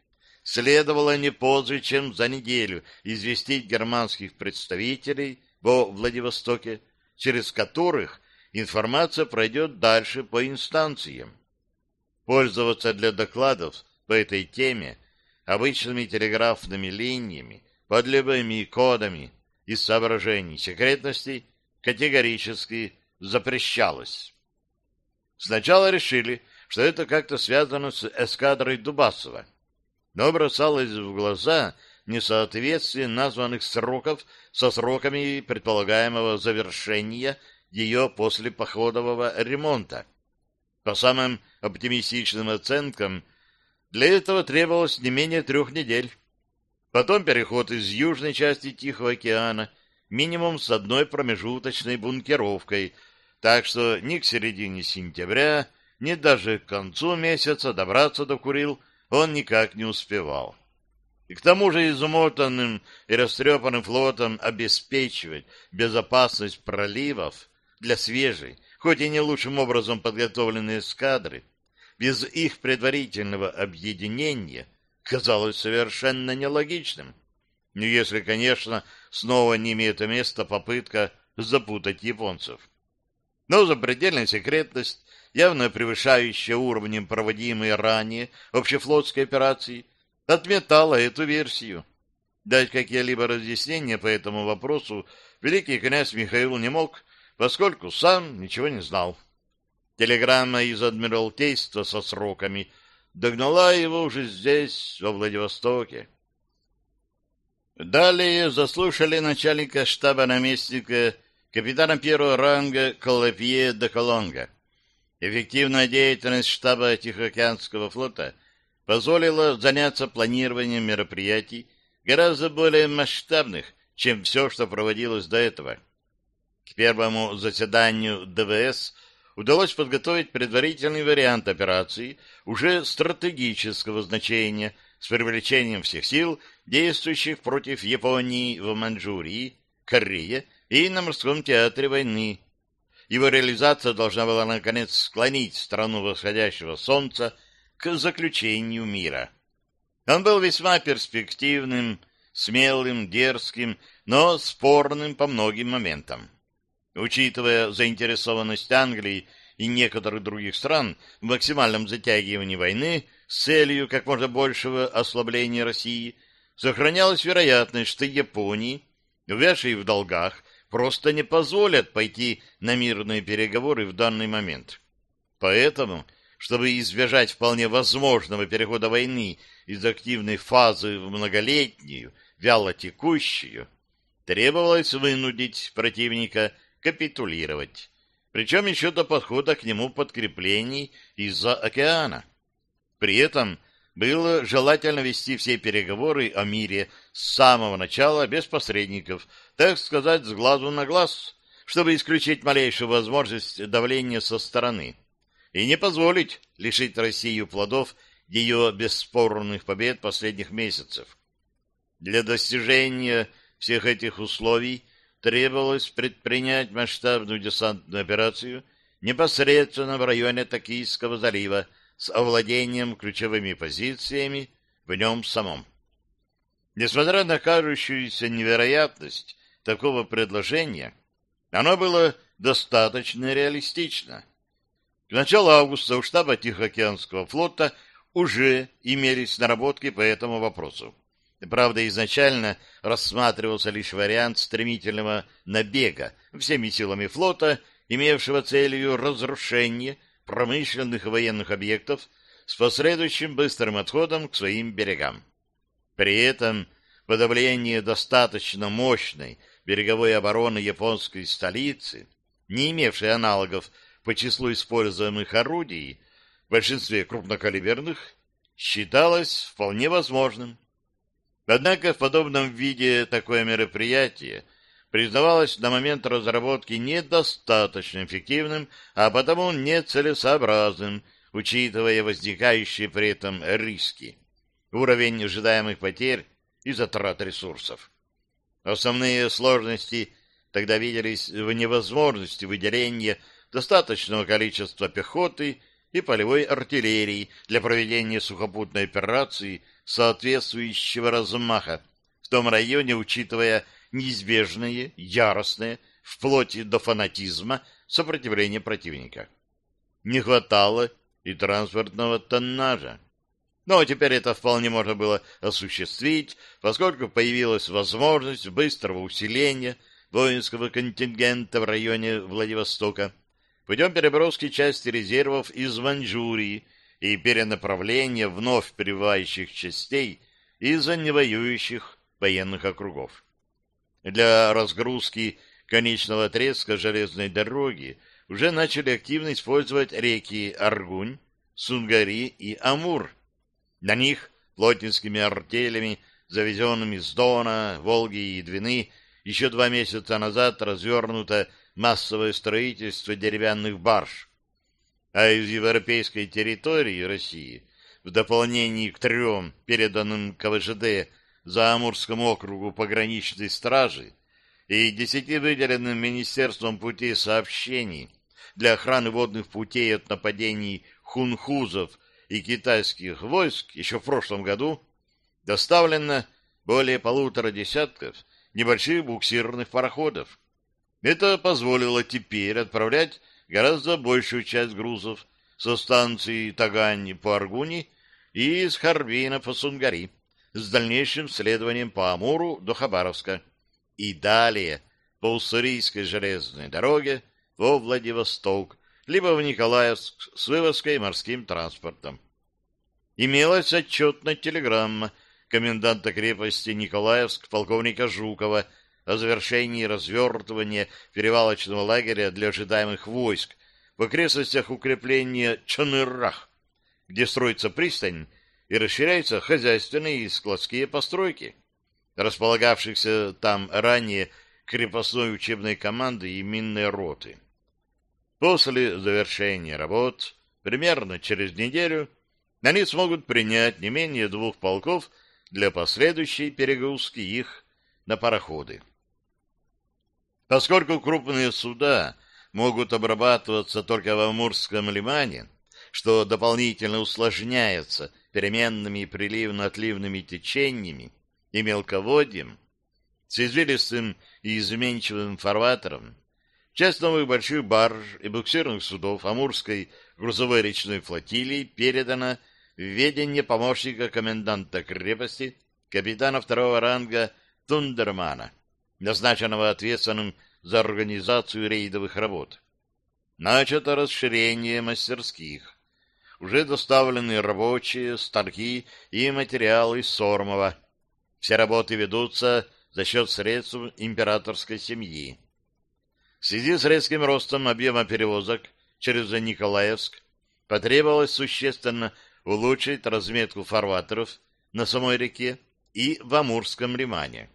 следовало не позже, чем за неделю известить германских представителей во Владивостоке, через которых информация пройдет дальше по инстанциям. Пользоваться для докладов по этой теме обычными телеграфными линиями под любыми кодами из соображений секретности категорически запрещалось. Сначала решили, что это как-то связано с эскадрой Дубасова, но бросалось в глаза несоответствие названных сроков со сроками предполагаемого завершения ее после походового ремонта. По самым оптимистичным оценкам, для этого требовалось не менее трех недель. Потом переход из южной части Тихого океана, минимум с одной промежуточной бункеровкой, так что ни к середине сентября, ни даже к концу месяца добраться до Курил он никак не успевал. И к тому же измотанным и растрепанным флотом обеспечивать безопасность проливов для свежей, хоть и не лучшим образом подготовленной эскадры, без их предварительного объединения казалось совершенно нелогичным. Ну, если, конечно, снова не имеет места попытка запутать японцев. Но запредельная секретность, явно превышающая уровнем проводимой ранее общефлотской операции, отметала эту версию. Дать какие-либо разъяснения по этому вопросу великий князь Михаил не мог, поскольку сам ничего не знал. Телеграмма из Адмиралтейства со сроками догнала его уже здесь, во Владивостоке. Далее заслушали начальника штаба наместника капитана первого ранга Колопье де Колонга. Эффективная деятельность штаба Тихоокеанского флота позволила заняться планированием мероприятий гораздо более масштабных, чем все, что проводилось до этого. К первому заседанию ДВС удалось подготовить предварительный вариант операции уже стратегического значения с привлечением всех сил, действующих против Японии в Маньчжурии, Корее и на морском театре войны. Его реализация должна была, наконец, склонить страну восходящего солнца к заключению мира. Он был весьма перспективным, смелым, дерзким, но спорным по многим моментам. Учитывая заинтересованность Англии и некоторых других стран в максимальном затягивании войны с целью как можно большего ослабления России, сохранялась вероятность, что Японии, увязшей в долгах, просто не позволят пойти на мирные переговоры в данный момент. Поэтому, чтобы избежать вполне возможного перехода войны из активной фазы в многолетнюю, вяло текущую, требовалось вынудить противника капитулировать. причем еще до подхода к нему подкреплений из-за океана. При этом было желательно вести все переговоры о мире с самого начала без посредников, так сказать, с глазу на глаз, чтобы исключить малейшую возможность давления со стороны и не позволить лишить Россию плодов ее бесспорных побед последних месяцев. Для достижения всех этих условий требовалось предпринять масштабную десантную операцию непосредственно в районе Токийского залива с овладением ключевыми позициями в нем самом. Несмотря на кажущуюся невероятность такого предложения, оно было достаточно реалистично. К началу августа у штаба Тихоокеанского флота уже имелись наработки по этому вопросу. Правда, изначально рассматривался лишь вариант стремительного набега всеми силами флота, имевшего целью разрушение промышленных и военных объектов с последующим быстрым отходом к своим берегам. При этом подавление достаточно мощной береговой обороны японской столицы, не имевшей аналогов по числу используемых орудий, в большинстве крупнокалиберных, считалось вполне возможным. Однако в подобном виде такое мероприятие признавалось на момент разработки недостаточно эффективным, а потому нецелесообразным, учитывая возникающие при этом риски, уровень ожидаемых потерь и затрат ресурсов. Основные сложности тогда виделись в невозможности выделения достаточного количества пехоты и полевой артиллерии для проведения сухопутной операции соответствующего размаха в том районе, учитывая неизбежное, яростное, вплоть до фанатизма, сопротивление противника. Не хватало и транспортного тоннажа. Но теперь это вполне можно было осуществить, поскольку появилась возможность быстрого усиления воинского контингента в районе Владивостока, путем переброски части резервов из Маньчжурии и перенаправления вновь прибывающих частей из-за невоюющих военных округов. Для разгрузки конечного отрезка железной дороги уже начали активно использовать реки Аргунь, Сунгари и Амур. На них плотницкими артелями, завезенными с Дона, Волги и Двины, еще два месяца назад развернуто массовое строительство деревянных барж, а из европейской территории России в дополнение к трем переданным КВЖД за Амурскому округу пограничной стражи и десяти выделенным Министерством путей сообщений для охраны водных путей от нападений хунхузов и китайских войск еще в прошлом году доставлено более полутора десятков небольших буксирных пароходов, это позволило теперь отправлять гораздо большую часть грузов со станции Тагань по Аргуни и из Харбина по Сунгари с дальнейшим следованием по Амуру до Хабаровска и далее по Уссурийской железной дороге во Владивосток, либо в Николаевск с вывозкой морским транспортом. Имелась отчетная телеграмма коменданта крепости Николаевск полковника Жукова о завершении развертывания перевалочного лагеря для ожидаемых войск в окрестностях укрепления Чанырах, где строится пристань и расширяются хозяйственные и складские постройки, располагавшихся там ранее крепостной учебной команды и минной роты. После завершения работ, примерно через неделю, они смогут принять не менее двух полков для последующей перегрузки их на пароходы. Поскольку крупные суда могут обрабатываться только в Амурском лимане, что дополнительно усложняется переменными приливно-отливными течениями и мелководьем, с извилистым и изменчивым фарватером, часть новых больших барж и буксирных судов Амурской грузовой речной флотилии передана в ведение помощника коменданта крепости капитана второго ранга Тундермана назначенного ответственным за организацию рейдовых работ. Начато расширение мастерских. Уже доставлены рабочие, станки и материалы из Сормова. Все работы ведутся за счет средств императорской семьи. В связи с резким ростом объема перевозок через Николаевск потребовалось существенно улучшить разметку фарватеров на самой реке и в Амурском лимане.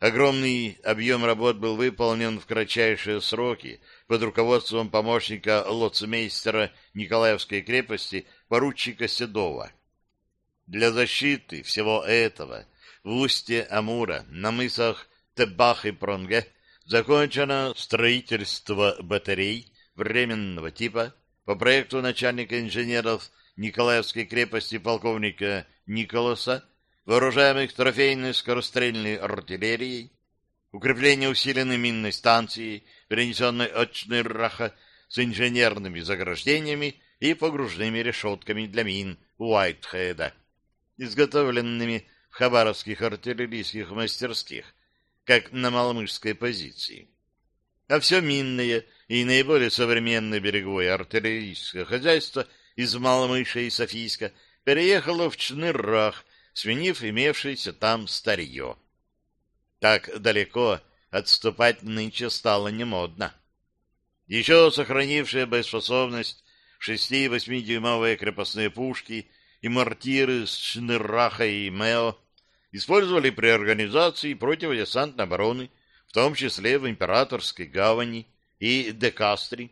Огромный объем работ был выполнен в кратчайшие сроки под руководством помощника лоцмейстера Николаевской крепости поручика Седова. Для защиты всего этого в устье Амура на мысах Тебах и Пронге закончено строительство батарей временного типа по проекту начальника инженеров Николаевской крепости полковника Николаса вооружаемых трофейной скорострельной артиллерией, укрепление усиленной минной станции, перенесенной от Шнырраха с инженерными заграждениями и погружными решетками для мин Уайтхеда, изготовленными в хабаровских артиллерийских мастерских, как на маломышской позиции. А все минное и наиболее современное береговое артиллерийское хозяйство из Маломыша и Софийска переехало в Чныррах свинив имевшееся там старье. Так далеко отступать нынче стало не модно. Еще сохранившая боеспособность шести- и восьмидюймовые крепостные пушки и мортиры с Шнырраха и Мео использовали при организации противодесантной обороны, в том числе в Императорской гавани и Декастре.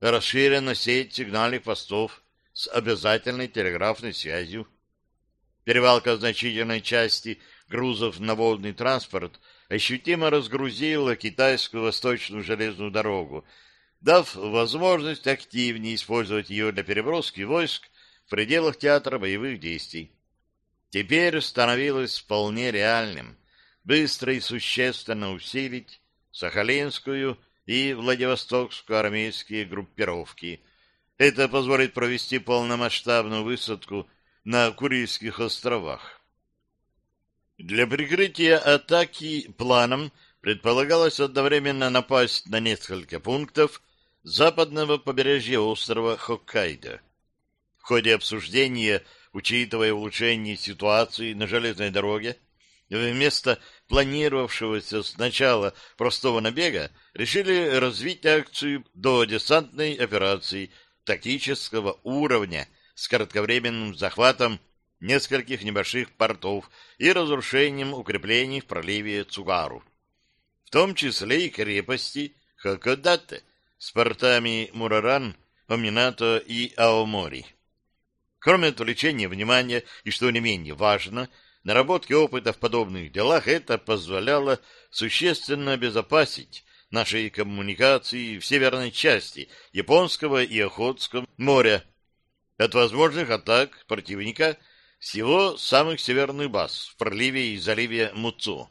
Расширена сеть сигнальных постов с обязательной телеграфной связью. Перевалка значительной части грузов на водный транспорт ощутимо разгрузила китайскую восточную железную дорогу, дав возможность активнее использовать ее для переброски войск в пределах театра боевых действий. Теперь становилось вполне реальным быстро и существенно усилить Сахалинскую и Владивостокскую армейские группировки. Это позволит провести полномасштабную высадку на Курильских островах. Для прикрытия атаки планом предполагалось одновременно напасть на несколько пунктов западного побережья острова Хоккайдо. В ходе обсуждения, учитывая улучшение ситуации на железной дороге, вместо планировавшегося сначала простого набега решили развить акцию до десантной операции тактического уровня с кратковременным захватом нескольких небольших портов и разрушением укреплений в проливе Цугару, в том числе и крепости Хакодате с портами Мураран, Оминато и Аомори. Кроме отвлечения внимания и, что не менее важно, наработки опыта в подобных делах это позволяло существенно обезопасить наши коммуникации в северной части Японского и Охотского моря от возможных атак противника всего самых северных баз в проливе и заливе Муцу.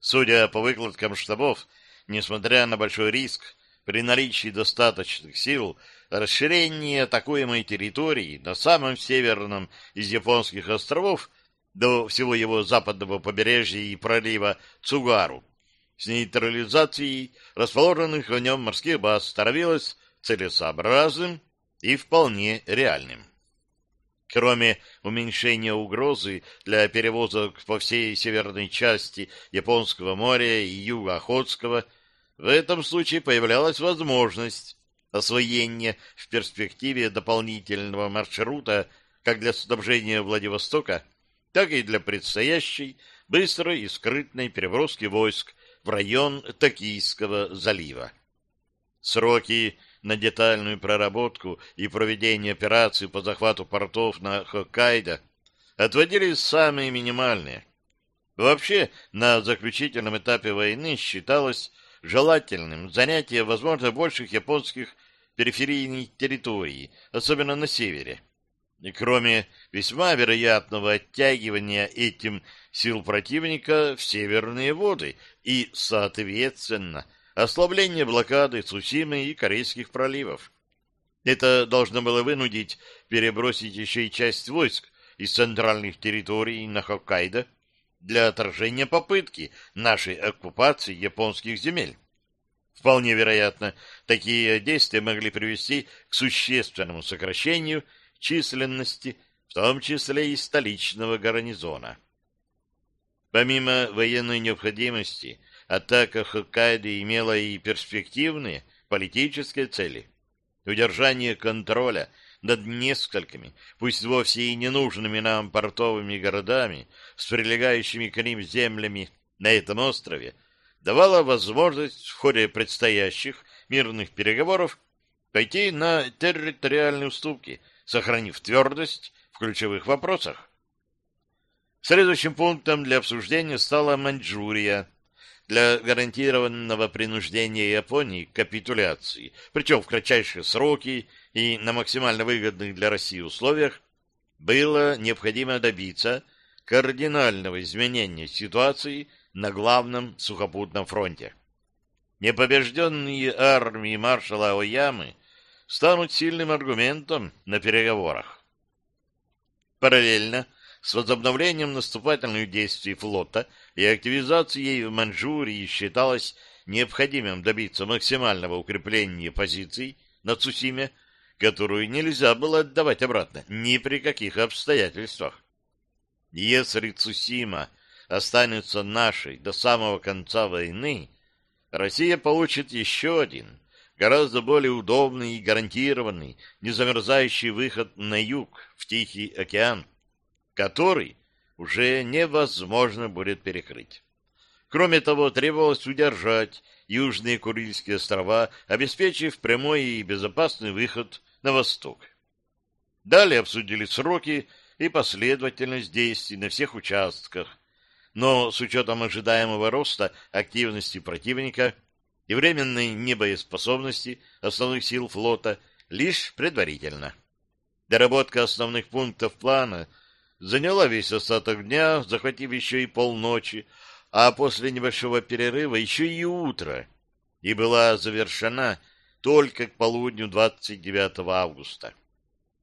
Судя по выкладкам штабов, несмотря на большой риск, при наличии достаточных сил, расширение атакуемой территории на самом северном из японских островов до всего его западного побережья и пролива Цугару с нейтрализацией расположенных в нем морских баз становилось целесообразным и вполне реальным. Кроме уменьшения угрозы для перевозок по всей северной части Японского моря и Юго-Охотского, в этом случае появлялась возможность освоения в перспективе дополнительного маршрута как для снабжения Владивостока, так и для предстоящей быстрой и скрытной переброски войск в район Токийского залива. Сроки на детальную проработку и проведение операций по захвату портов на Хоккайдо отводились самые минимальные. Вообще, на заключительном этапе войны считалось желательным занятие, возможно, больших японских периферийных территорий, особенно на севере. И кроме весьма вероятного оттягивания этим сил противника в северные воды и, соответственно, ослабление блокады Цусимы и Корейских проливов. Это должно было вынудить перебросить еще и часть войск из центральных территорий на Хоккайдо для отражения попытки нашей оккупации японских земель. Вполне вероятно, такие действия могли привести к существенному сокращению численности, в том числе и столичного гарнизона. Помимо военной необходимости, атака Хоккайдо имела и перспективные политические цели. Удержание контроля над несколькими, пусть вовсе и ненужными нам портовыми городами с прилегающими к ним землями на этом острове давало возможность в ходе предстоящих мирных переговоров пойти на территориальные уступки, сохранив твердость в ключевых вопросах. Следующим пунктом для обсуждения стала Маньчжурия для гарантированного принуждения Японии к капитуляции, причем в кратчайшие сроки и на максимально выгодных для России условиях, было необходимо добиться кардинального изменения ситуации на главном сухопутном фронте. Непобежденные армии маршала Оямы станут сильным аргументом на переговорах. Параллельно с возобновлением наступательных действий флота и активизацией в Маньчжурии считалось необходимым добиться максимального укрепления позиций на Цусиме, которую нельзя было отдавать обратно ни при каких обстоятельствах. Если Цусима останется нашей до самого конца войны, Россия получит еще один, гораздо более удобный и гарантированный, незамерзающий выход на юг, в Тихий океан который уже невозможно будет перекрыть. Кроме того, требовалось удержать Южные Курильские острова, обеспечив прямой и безопасный выход на восток. Далее обсудили сроки и последовательность действий на всех участках, но с учетом ожидаемого роста активности противника и временной небоеспособности основных сил флота лишь предварительно. Доработка основных пунктов плана – заняла весь остаток дня, захватив еще и полночи, а после небольшого перерыва еще и утро, и была завершена только к полудню 29 августа.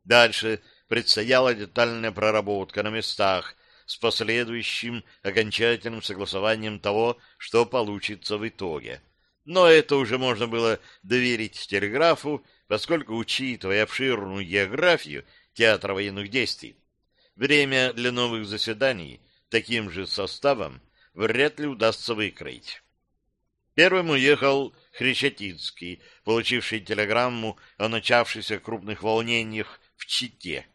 Дальше предстояла детальная проработка на местах с последующим окончательным согласованием того, что получится в итоге. Но это уже можно было доверить телеграфу, поскольку, учитывая обширную географию театра военных действий, Время для новых заседаний таким же составом вряд ли удастся выкроить. Первым уехал Хрещатицкий, получивший телеграмму о начавшихся крупных волнениях в Чите.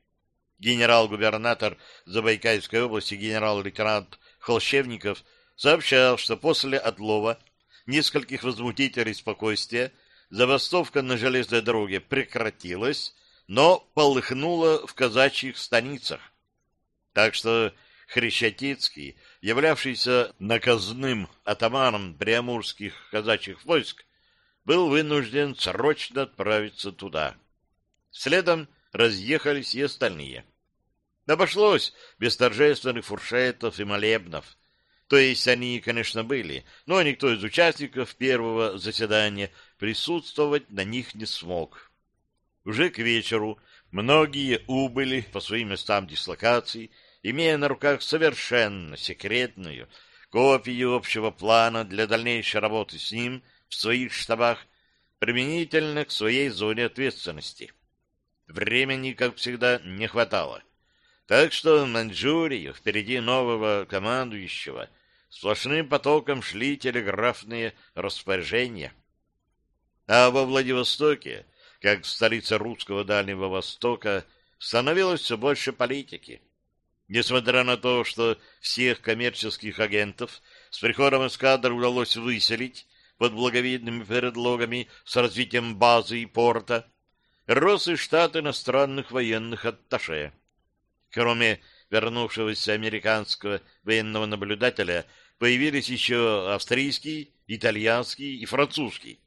Генерал-губернатор Забайкальской области генерал-лейтенант Холщевников сообщал, что после отлова нескольких возмутителей спокойствия забастовка на железной дороге прекратилась, но полыхнула в казачьих станицах. Так что Хрещатицкий, являвшийся наказным атаманом приамурских казачьих войск, был вынужден срочно отправиться туда. Следом разъехались и остальные. Обошлось без торжественных фуршетов и молебнов. То есть они, конечно, были, но никто из участников первого заседания присутствовать на них не смог. Уже к вечеру многие убыли по своим местам дислокации имея на руках совершенно секретную копию общего плана для дальнейшей работы с ним в своих штабах применительно к своей зоне ответственности. Времени, как всегда, не хватало. Так что в Маньчжурию впереди нового командующего сплошным потоком шли телеграфные распоряжения. А во Владивостоке, как в столице русского Дальнего Востока, становилось все больше политики. Несмотря на то, что всех коммерческих агентов с приходом эскадр удалось выселить под благовидными предлогами с развитием базы и порта, рос и штат иностранных военных атташе. Кроме вернувшегося американского военного наблюдателя, появились еще австрийский, итальянский и французский.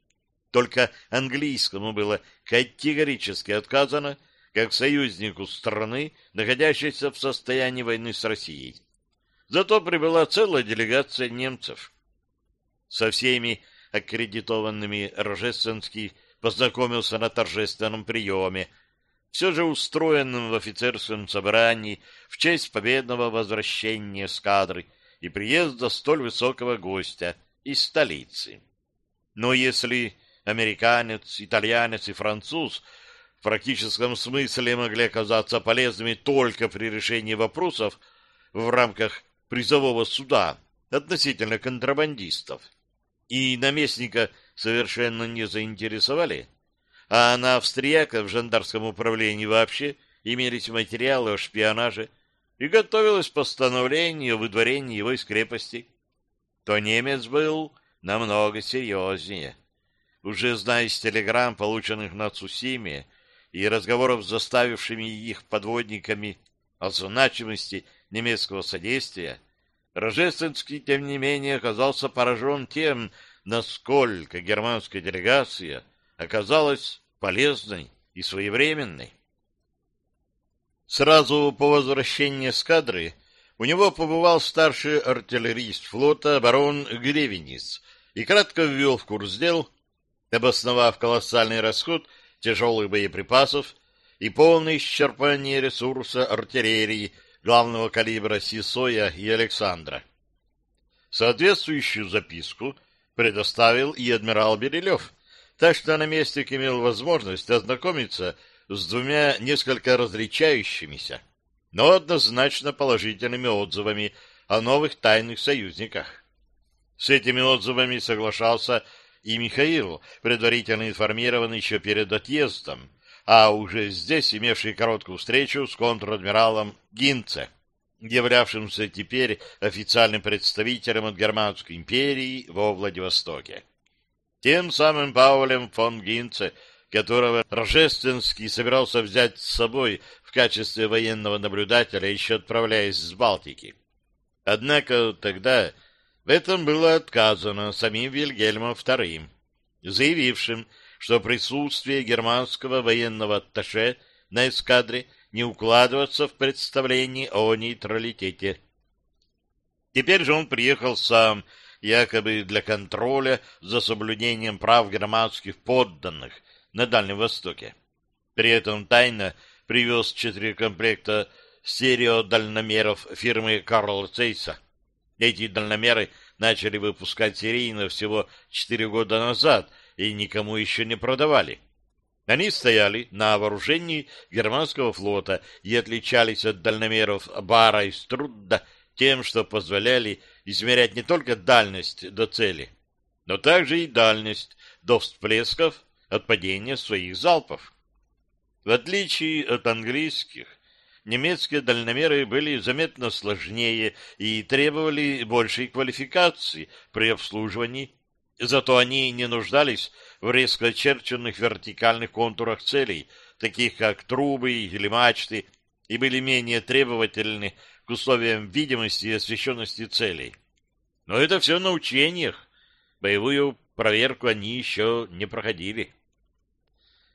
Только английскому было категорически отказано как союзнику страны, находящейся в состоянии войны с Россией. Зато прибыла целая делегация немцев. Со всеми аккредитованными Рожественский познакомился на торжественном приеме, все же устроенном в офицерском собрании в честь победного возвращения эскадры и приезда столь высокого гостя из столицы. Но если американец, итальянец и француз в практическом смысле могли оказаться полезными только при решении вопросов в рамках призового суда относительно контрабандистов, и наместника совершенно не заинтересовали, а на австрияка в жандарском управлении вообще имелись материалы о шпионаже, и готовилось постановление о выдворении его из крепости, то немец был намного серьезнее. Уже зная из телеграмм, полученных на Цусиме, и разговоров с заставившими их подводниками о значимости немецкого содействия, Рожественский, тем не менее, оказался поражен тем, насколько германская делегация оказалась полезной и своевременной. Сразу по возвращении эскадры у него побывал старший артиллерист флота барон Гревенис и кратко ввел в курс дел, обосновав колоссальный расход тяжелых боеприпасов и полное исчерпание ресурса артиллерии главного калибра Сисоя и Александра. Соответствующую записку предоставил и адмирал Берилев, так что наместник имел возможность ознакомиться с двумя несколько различающимися, но однозначно положительными отзывами о новых тайных союзниках. С этими отзывами соглашался и Михаил, предварительно информированный еще перед отъездом, а уже здесь имевший короткую встречу с контр-адмиралом Гинце, являвшимся теперь официальным представителем от Германской империи во Владивостоке. Тем самым Паулем фон Гинце, которого Рожественский собирался взять с собой в качестве военного наблюдателя, еще отправляясь с Балтики. Однако тогда в этом было отказано самим Вильгельмом II, заявившим, что присутствие германского военного атташе на эскадре не укладывается в представление о нейтралитете. Теперь же он приехал сам, якобы для контроля за соблюдением прав германских подданных на Дальнем Востоке. При этом тайно привез четыре комплекта стереодальномеров фирмы Карл Цейса. Эти дальномеры начали выпускать серийно всего четыре года назад и никому еще не продавали. Они стояли на вооружении германского флота и отличались от дальномеров Бара и Струдда тем, что позволяли измерять не только дальность до цели, но также и дальность до всплесков от падения своих залпов. В отличие от английских, немецкие дальномеры были заметно сложнее и требовали большей квалификации при обслуживании, зато они не нуждались в резко очерченных вертикальных контурах целей, таких как трубы или мачты, и были менее требовательны к условиям видимости и освещенности целей. Но это все на учениях. Боевую проверку они еще не проходили.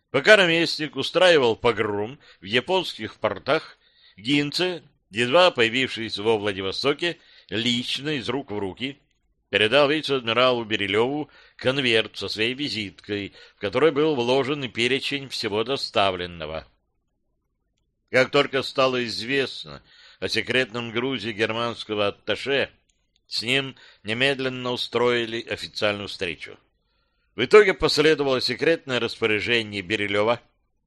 Пока наместник устраивал погром в японских портах, Гинце, едва появившись во Владивостоке, лично из рук в руки, передал вице-адмиралу Берилеву конверт со своей визиткой, в которой был вложен перечень всего доставленного. Как только стало известно о секретном грузе германского атташе, с ним немедленно устроили официальную встречу. В итоге последовало секретное распоряжение Берилева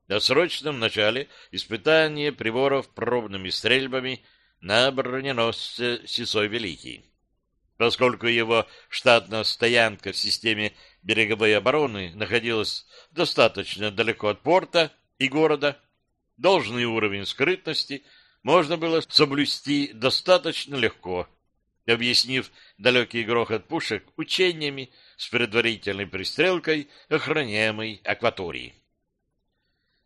о срочном начале испытания приборов пробными стрельбами на броненосце Сисой Великий. Поскольку его штатная стоянка в системе береговой обороны находилась достаточно далеко от порта и города, должный уровень скрытности можно было соблюсти достаточно легко, объяснив далекий грохот пушек учениями с предварительной пристрелкой охраняемой акватории.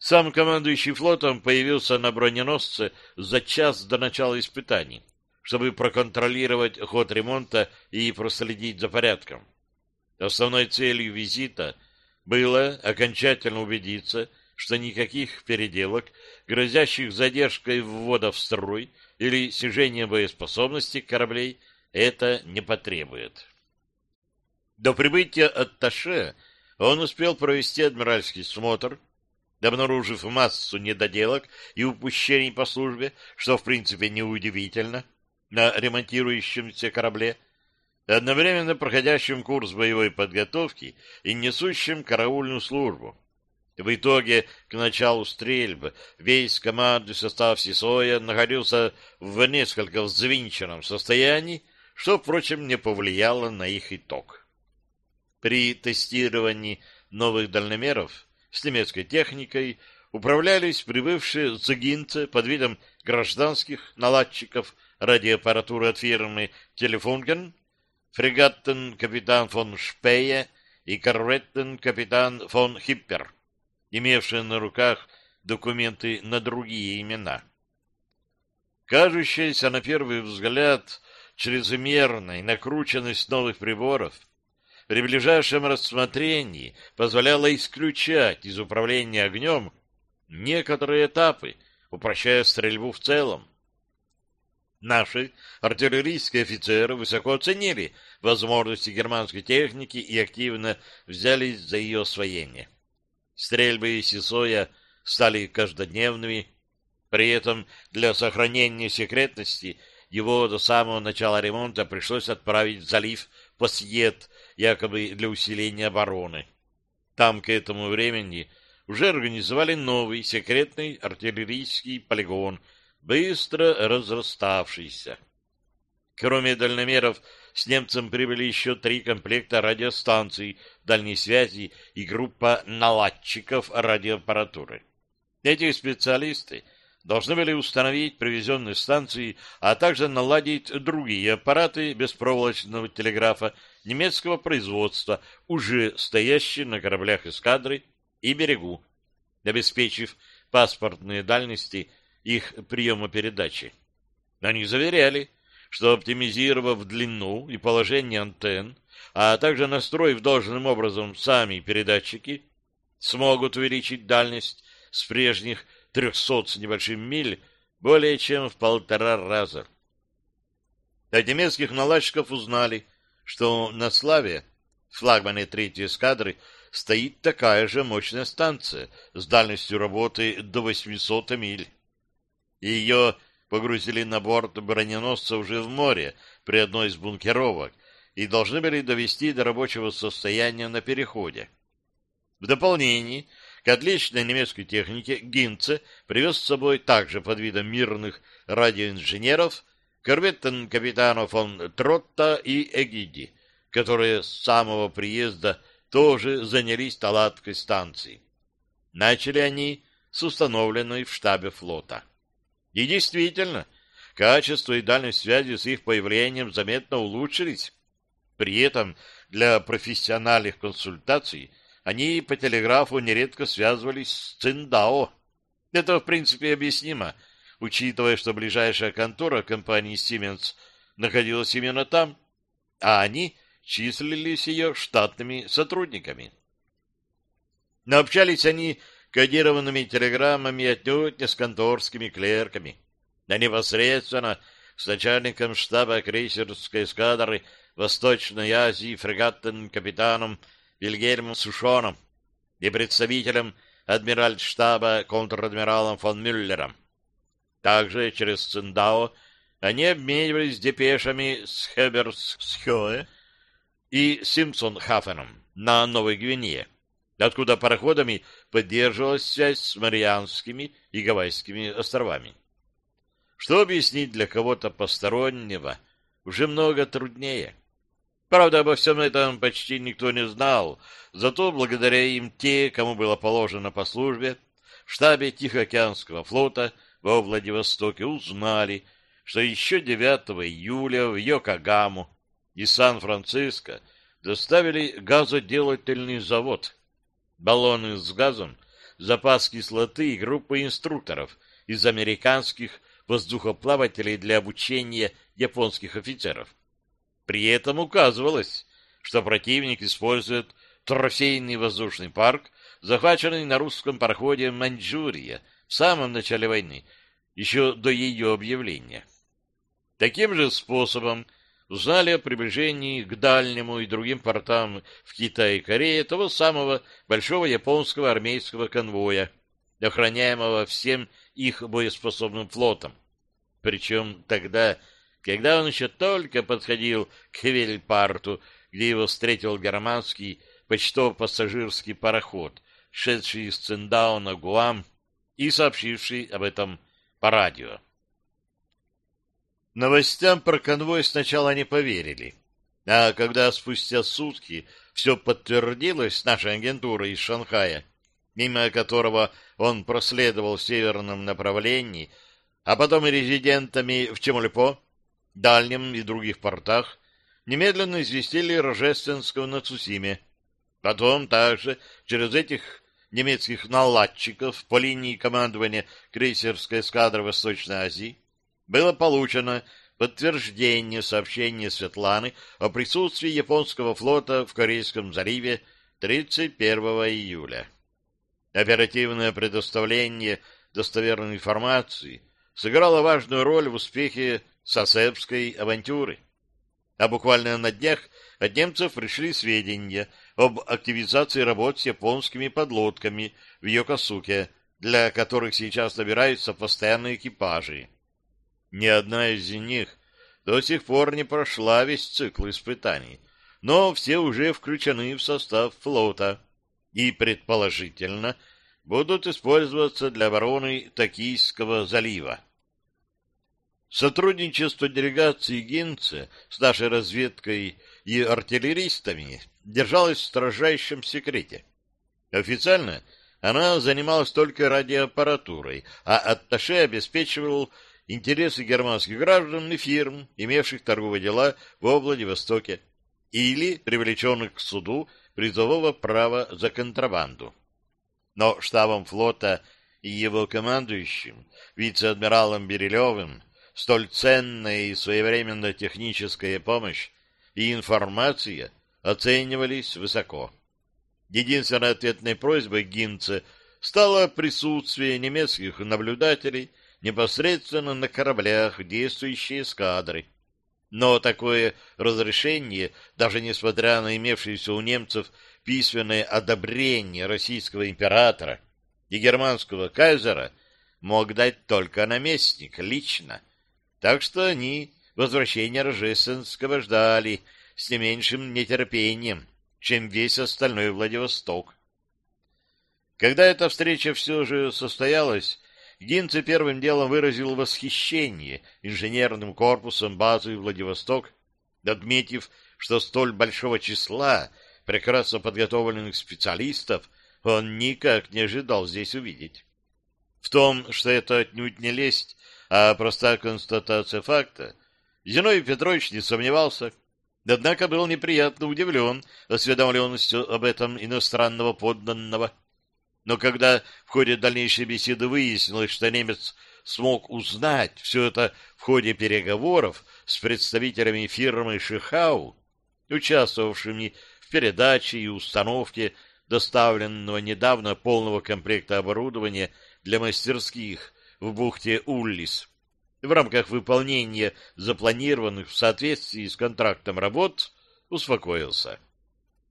Сам командующий флотом появился на броненосце за час до начала испытаний, чтобы проконтролировать ход ремонта и проследить за порядком. Основной целью визита было окончательно убедиться, что никаких переделок, грозящих задержкой ввода в строй или снижением боеспособности кораблей, это не потребует. До прибытия от Таше он успел провести адмиральский смотр, обнаружив массу недоделок и упущений по службе, что в принципе неудивительно на ремонтирующемся корабле, одновременно проходящим курс боевой подготовки и несущим караульную службу. В итоге, к началу стрельбы, весь командный состав Сисоя находился в несколько взвинченном состоянии, что, впрочем, не повлияло на их итог. При тестировании новых дальномеров с немецкой техникой управлялись прибывшие загинцы под видом гражданских наладчиков радиоаппаратуры от фирмы «Телефунген», фрегаттен капитан фон Шпее и корветтен капитан фон Хиппер, имевшие на руках документы на другие имена. Кажущаяся на первый взгляд чрезмерной накрученность новых приборов при ближайшем рассмотрении позволяла исключать из управления огнем некоторые этапы, упрощая стрельбу в целом. Наши артиллерийские офицеры высоко оценили возможности германской техники и активно взялись за ее освоение. Стрельбы Сисоя стали каждодневными, при этом для сохранения секретности его до самого начала ремонта пришлось отправить в залив Посьет, якобы для усиления обороны. Там к этому времени уже организовали новый секретный артиллерийский полигон, быстро разраставшийся. Кроме дальномеров, с немцем прибыли еще три комплекта радиостанций дальней связи и группа наладчиков радиоаппаратуры. Эти специалисты должны были установить привезенные станции, а также наладить другие аппараты беспроволочного телеграфа немецкого производства, уже стоящие на кораблях эскадры и берегу, обеспечив паспортные дальности их приема передачи. Они заверяли, что оптимизировав длину и положение антенн, а также настроив должным образом сами передатчики, смогут увеличить дальность с прежних 300 с небольшим миль более чем в полтора раза. От немецких наладчиков узнали, что на Славе, флагмане третьей эскадры, стоит такая же мощная станция с дальностью работы до 800 миль. Ее погрузили на борт броненосца уже в море при одной из бункеровок и должны были довести до рабочего состояния на переходе. В дополнение к отличной немецкой технике Гинце привез с собой также под видом мирных радиоинженеров корветтен капитанов фон Тротта и Эгиди, которые с самого приезда тоже занялись таладкой станции. Начали они с установленной в штабе флота. И действительно, качество и дальность связи с их появлением заметно улучшились. При этом для профессиональных консультаций они по телеграфу нередко связывались с Циндао. Это, в принципе, объяснимо, учитывая, что ближайшая контора компании Siemens находилась именно там, а они числились ее штатными сотрудниками. Но общались они кодированными телеграммами отнюдь не с конторскими клерками, а непосредственно с начальником штаба крейсерской эскадры Восточной Азии фрегатным капитаном Вильгельмом Сушоном и представителем адмиральштаба контр-адмиралом фон Мюллером. Также через Циндао они обменивались депешами с Хеберсхёе и Симпсон-Хафеном на Новой Гвинее, откуда пароходами поддерживалась связь с Марианскими и Гавайскими островами. Что объяснить для кого-то постороннего уже много труднее. Правда, обо всем этом почти никто не знал, зато благодаря им те, кому было положено по службе, в штабе Тихоокеанского флота во Владивостоке узнали, что еще 9 июля в Йокогаму из Сан-Франциско доставили газоделательный завод, баллоны с газом, запас кислоты и группу инструкторов из американских воздухоплавателей для обучения японских офицеров. При этом указывалось, что противник использует трофейный воздушный парк, захваченный на русском пароходе «Маньчжурия» в самом начале войны, еще до ее объявления. Таким же способом узнали о приближении к дальнему и другим портам в Китае и Корее того самого большого японского армейского конвоя, охраняемого всем их боеспособным флотом. Причем тогда когда он еще только подходил к Вельпарту, где его встретил германский почтово-пассажирский пароход, шедший из Циндау на Гуам и сообщивший об этом по радио. Новостям про конвой сначала не поверили. А когда спустя сутки все подтвердилось нашей агентурой из Шанхая, мимо которого он проследовал в северном направлении, а потом и резидентами в Чемульпо, Дальнем и других портах, немедленно известили Рожественского на Цусиме. Потом также через этих немецких наладчиков по линии командования крейсерской эскадры Восточной Азии было получено подтверждение сообщения Светланы о присутствии японского флота в Корейском заливе 31 июля. Оперативное предоставление достоверной информации сыграло важную роль в успехе Сосепской авантюры. А буквально на днях от немцев пришли сведения об активизации работ с японскими подлодками в Йокосуке, для которых сейчас набираются постоянные экипажи. Ни одна из них до сих пор не прошла весь цикл испытаний, но все уже включены в состав флота и, предположительно, будут использоваться для обороны Токийского залива. Сотрудничество делегации Гинца с нашей разведкой и артиллеристами держалось в строжайшем секрете. Официально она занималась только радиоаппаратурой, а атташе обеспечивал интересы германских граждан и фирм, имевших торговые дела в Владивостоке, или привлеченных к суду призового права за контрабанду. Но штабом флота и его командующим, вице-адмиралом Берилевым, столь ценная и своевременная техническая помощь и информация оценивались высоко. Единственной ответной просьбой Гинца стало присутствие немецких наблюдателей непосредственно на кораблях действующей эскадры. Но такое разрешение, даже несмотря на имевшееся у немцев письменное одобрение российского императора и германского кайзера, мог дать только наместник лично. Так что они возвращения Рожественского ждали с не меньшим нетерпением, чем весь остальной Владивосток. Когда эта встреча все же состоялась, Гинце первым делом выразил восхищение инженерным корпусом базы Владивосток, отметив, что столь большого числа прекрасно подготовленных специалистов он никак не ожидал здесь увидеть. В том, что это отнюдь не лесть, а простая констатация факта, Зиновий Петрович не сомневался, однако был неприятно удивлен осведомленностью об этом иностранного подданного. Но когда в ходе дальнейшей беседы выяснилось, что немец смог узнать все это в ходе переговоров с представителями фирмы Шихау, участвовавшими в передаче и установке доставленного недавно полного комплекта оборудования для мастерских в бухте Уллис, в рамках выполнения запланированных в соответствии с контрактом работ, успокоился.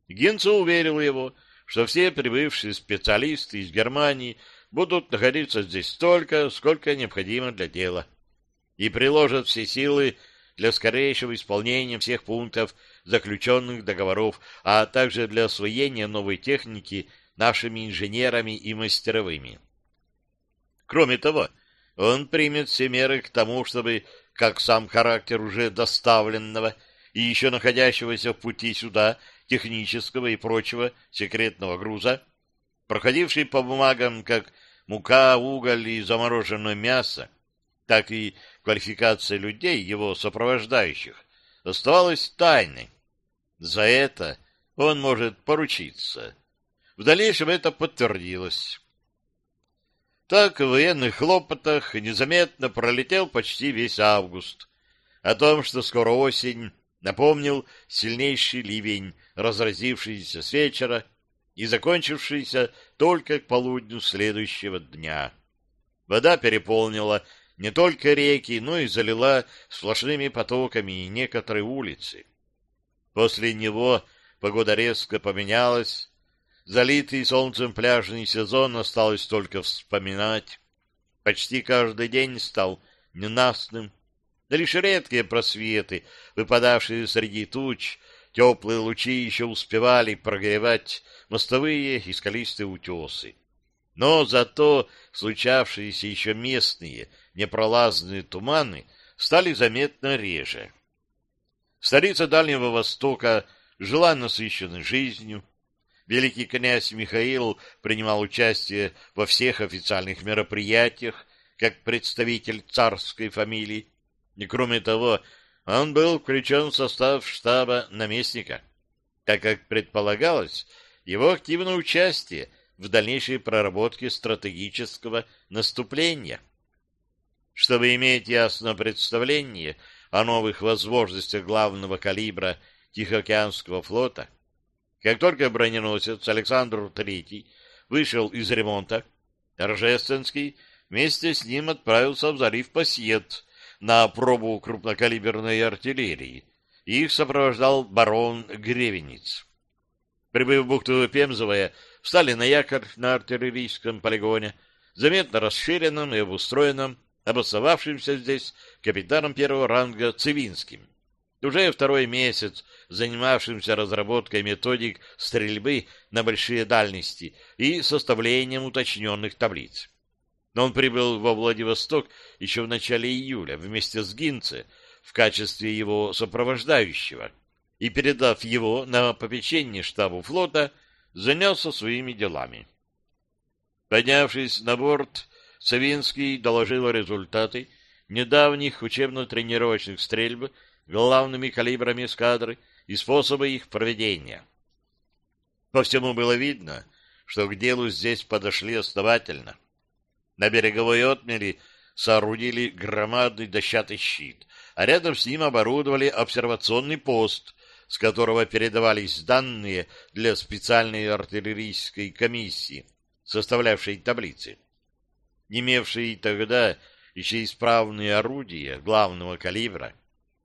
Генцо уверил его, что все прибывшие специалисты из Германии будут находиться здесь столько, сколько необходимо для дела, и приложат все силы для скорейшего исполнения всех пунктов заключенных договоров, а также для освоения новой техники нашими инженерами и мастеровыми. Кроме того, он примет все меры к тому, чтобы, как сам характер уже доставленного и еще находящегося в пути сюда технического и прочего секретного груза, проходивший по бумагам как мука, уголь и замороженное мясо, так и квалификация людей, его сопровождающих, оставалась тайной. За это он может поручиться. В дальнейшем это подтвердилось. Так в военных хлопотах незаметно пролетел почти весь август. О том, что скоро осень, напомнил сильнейший ливень, разразившийся с вечера и закончившийся только к полудню следующего дня. Вода переполнила не только реки, но и залила сплошными потоками некоторые улицы. После него погода резко поменялась, залитый солнцем пляжный сезон осталось только вспоминать. Почти каждый день стал ненастным, Лишь редкие просветы, выпадавшие среди туч, теплые лучи еще успевали прогревать мостовые и скалистые утесы. Но зато случавшиеся еще местные непролазные туманы стали заметно реже. Столица Дальнего Востока жила насыщенной жизнью. Великий князь Михаил принимал участие во всех официальных мероприятиях, как представитель царской фамилии. И кроме того, он был включен в состав штаба наместника, так как предполагалось его активное участие в дальнейшей проработке стратегического наступления. Чтобы иметь ясное представление о новых возможностях главного калибра Тихоокеанского флота, как только броненосец Александр III вышел из ремонта, Рожественский вместе с ним отправился в залив Пассиет на пробу крупнокалиберной артиллерии. Их сопровождал барон Гревениц. Прибыв в бухту Пемзовая, встали на якорь на артиллерийском полигоне, заметно расширенном и обустроенном, обосновавшимся здесь капитаном первого ранга Цивинским. Уже второй месяц занимавшимся разработкой методик стрельбы на большие дальности и составлением уточненных таблиц. Но он прибыл во Владивосток еще в начале июля вместе с Гинце в качестве его сопровождающего и, передав его на попечение штабу флота, занялся своими делами. Поднявшись на борт, Савинский доложил результаты недавних учебно-тренировочных стрельб главными калибрами эскадры и способы их проведения. По всему было видно, что к делу здесь подошли основательно. На береговой отмели соорудили громадный дощатый щит, а рядом с ним оборудовали обсервационный пост, с которого передавались данные для специальной артиллерийской комиссии, составлявшей таблицы. Имевшие тогда еще исправные орудия главного калибра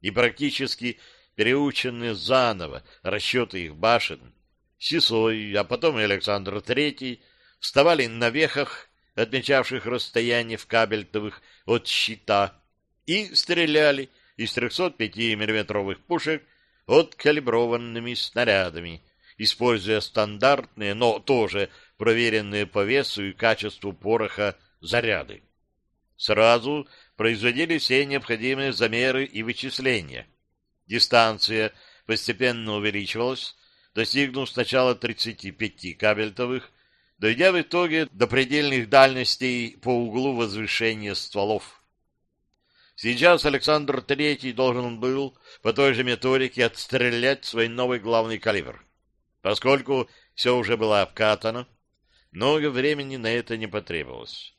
и практически переученные заново расчеты их башен, Сисой, а потом и Александр III вставали на вехах отмечавших расстояние в кабельтовых от щита, и стреляли из 305 миллиметровых пушек откалиброванными снарядами, используя стандартные, но тоже проверенные по весу и качеству пороха заряды. Сразу производили все необходимые замеры и вычисления. Дистанция постепенно увеличивалась, достигнув сначала 35 кабельтовых, дойдя в итоге до предельных дальностей по углу возвышения стволов. Сейчас Александр III должен был по той же методике отстрелять свой новый главный калибр. Поскольку все уже было обкатано, много времени на это не потребовалось.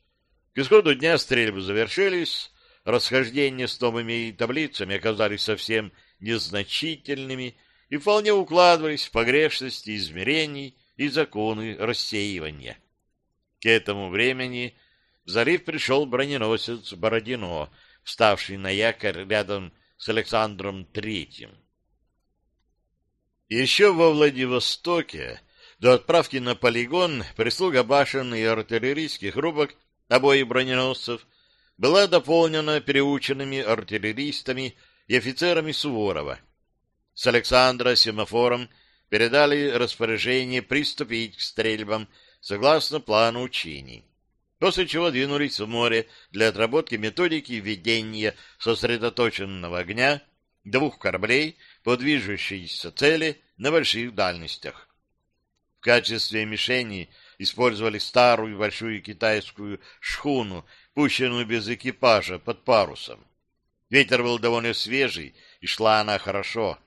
К исходу дня стрельбы завершились, расхождения с новыми таблицами оказались совсем незначительными и вполне укладывались в погрешности измерений и законы рассеивания. К этому времени в залив пришел броненосец Бородино, вставший на якорь рядом с Александром Третьим. Еще во Владивостоке до отправки на полигон прислуга башен и артиллерийских рубок обоих броненосцев была дополнена переученными артиллеристами и офицерами Суворова. С Александра семафором передали распоряжение приступить к стрельбам согласно плану учений. После чего двинулись в море для отработки методики ведения сосредоточенного огня двух кораблей по движущейся цели на больших дальностях. В качестве мишени использовали старую большую китайскую шхуну, пущенную без экипажа под парусом. Ветер был довольно свежий, и шла она хорошо.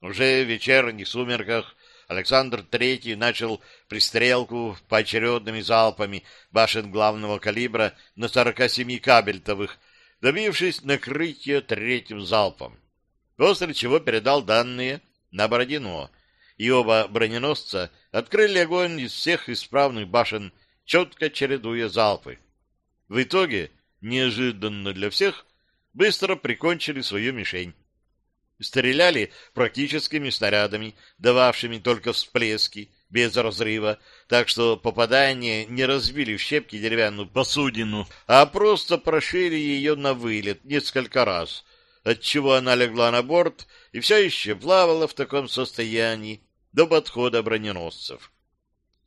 Уже в вечерних сумерках Александр III начал пристрелку поочередными залпами башен главного калибра на 47 кабельтовых, добившись накрытия третьим залпом, после чего передал данные на Бородино, и оба броненосца открыли огонь из всех исправных башен, четко чередуя залпы. В итоге, неожиданно для всех, быстро прикончили свою мишень. Стреляли практическими снарядами, дававшими только всплески, без разрыва, так что попадания не разбили в щепки деревянную посудину, а просто прошили ее на вылет несколько раз, отчего она легла на борт и все еще плавала в таком состоянии до подхода броненосцев.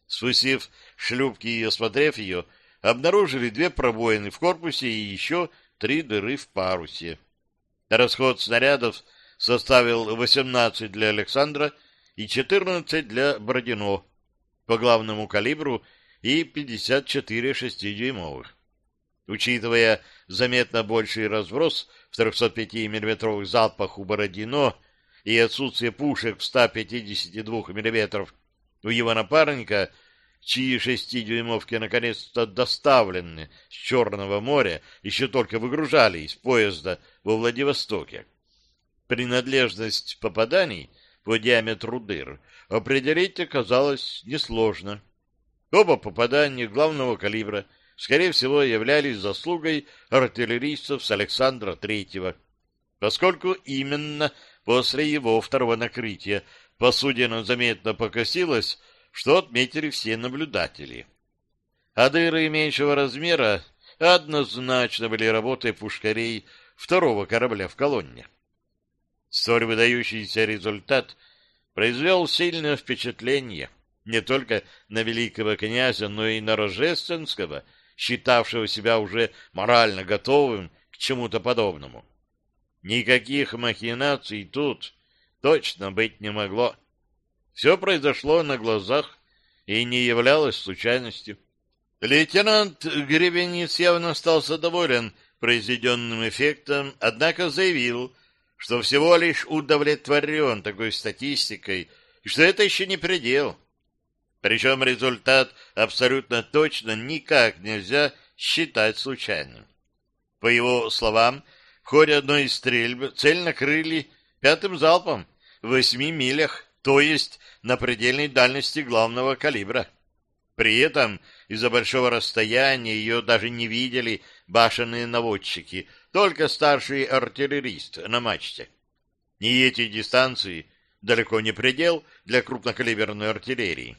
Спустив шлюпки и осмотрев ее, обнаружили две пробоины в корпусе и еще три дыры в парусе. Расход снарядов составил 18 для Александра и 14 для Бородино по главному калибру и 54 6-дюймовых. Учитывая заметно больший разброс в 305 мм залпах у Бородино и отсутствие пушек в 152 мм у его напарника, чьи шестидюймовки наконец-то доставлены с Черного моря, еще только выгружали из поезда во Владивостоке. Принадлежность попаданий по диаметру дыр определить оказалось несложно. Оба попадания главного калибра, скорее всего, являлись заслугой артиллеристов с Александра Третьего, поскольку именно после его второго накрытия посудина заметно покосилась, что отметили все наблюдатели. А дыры меньшего размера однозначно были работой пушкарей второго корабля в колонне. Столь выдающийся результат произвел сильное впечатление не только на великого князя, но и на Рожественского, считавшего себя уже морально готовым к чему-то подобному. Никаких махинаций тут точно быть не могло. Все произошло на глазах и не являлось случайностью. Лейтенант Гребенец явно остался доволен произведенным эффектом, однако заявил, что всего лишь удовлетворен такой статистикой, и что это еще не предел. Причем результат абсолютно точно никак нельзя считать случайным. По его словам, ходе одной из стрельб цель накрыли пятым залпом в восьми милях, то есть на предельной дальности главного калибра. При этом из-за большого расстояния ее даже не видели башенные наводчики, только старший артиллерист на мачте. И эти дистанции далеко не предел для крупнокалиберной артиллерии.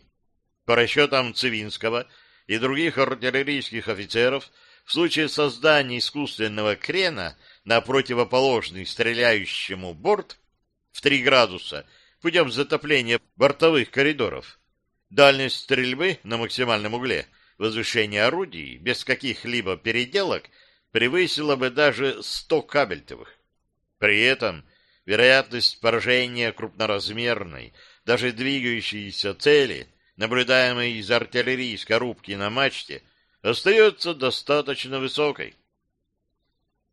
По расчетам Цивинского и других артиллерийских офицеров, в случае создания искусственного крена на противоположный стреляющему борт в 3 градуса путем затопления бортовых коридоров. Дальность стрельбы на максимальном угле возвышения орудий без каких-либо переделок превысила бы даже 100 кабельтовых. При этом вероятность поражения крупноразмерной, даже двигающейся цели, наблюдаемой из артиллерийской рубки на мачте, остается достаточно высокой.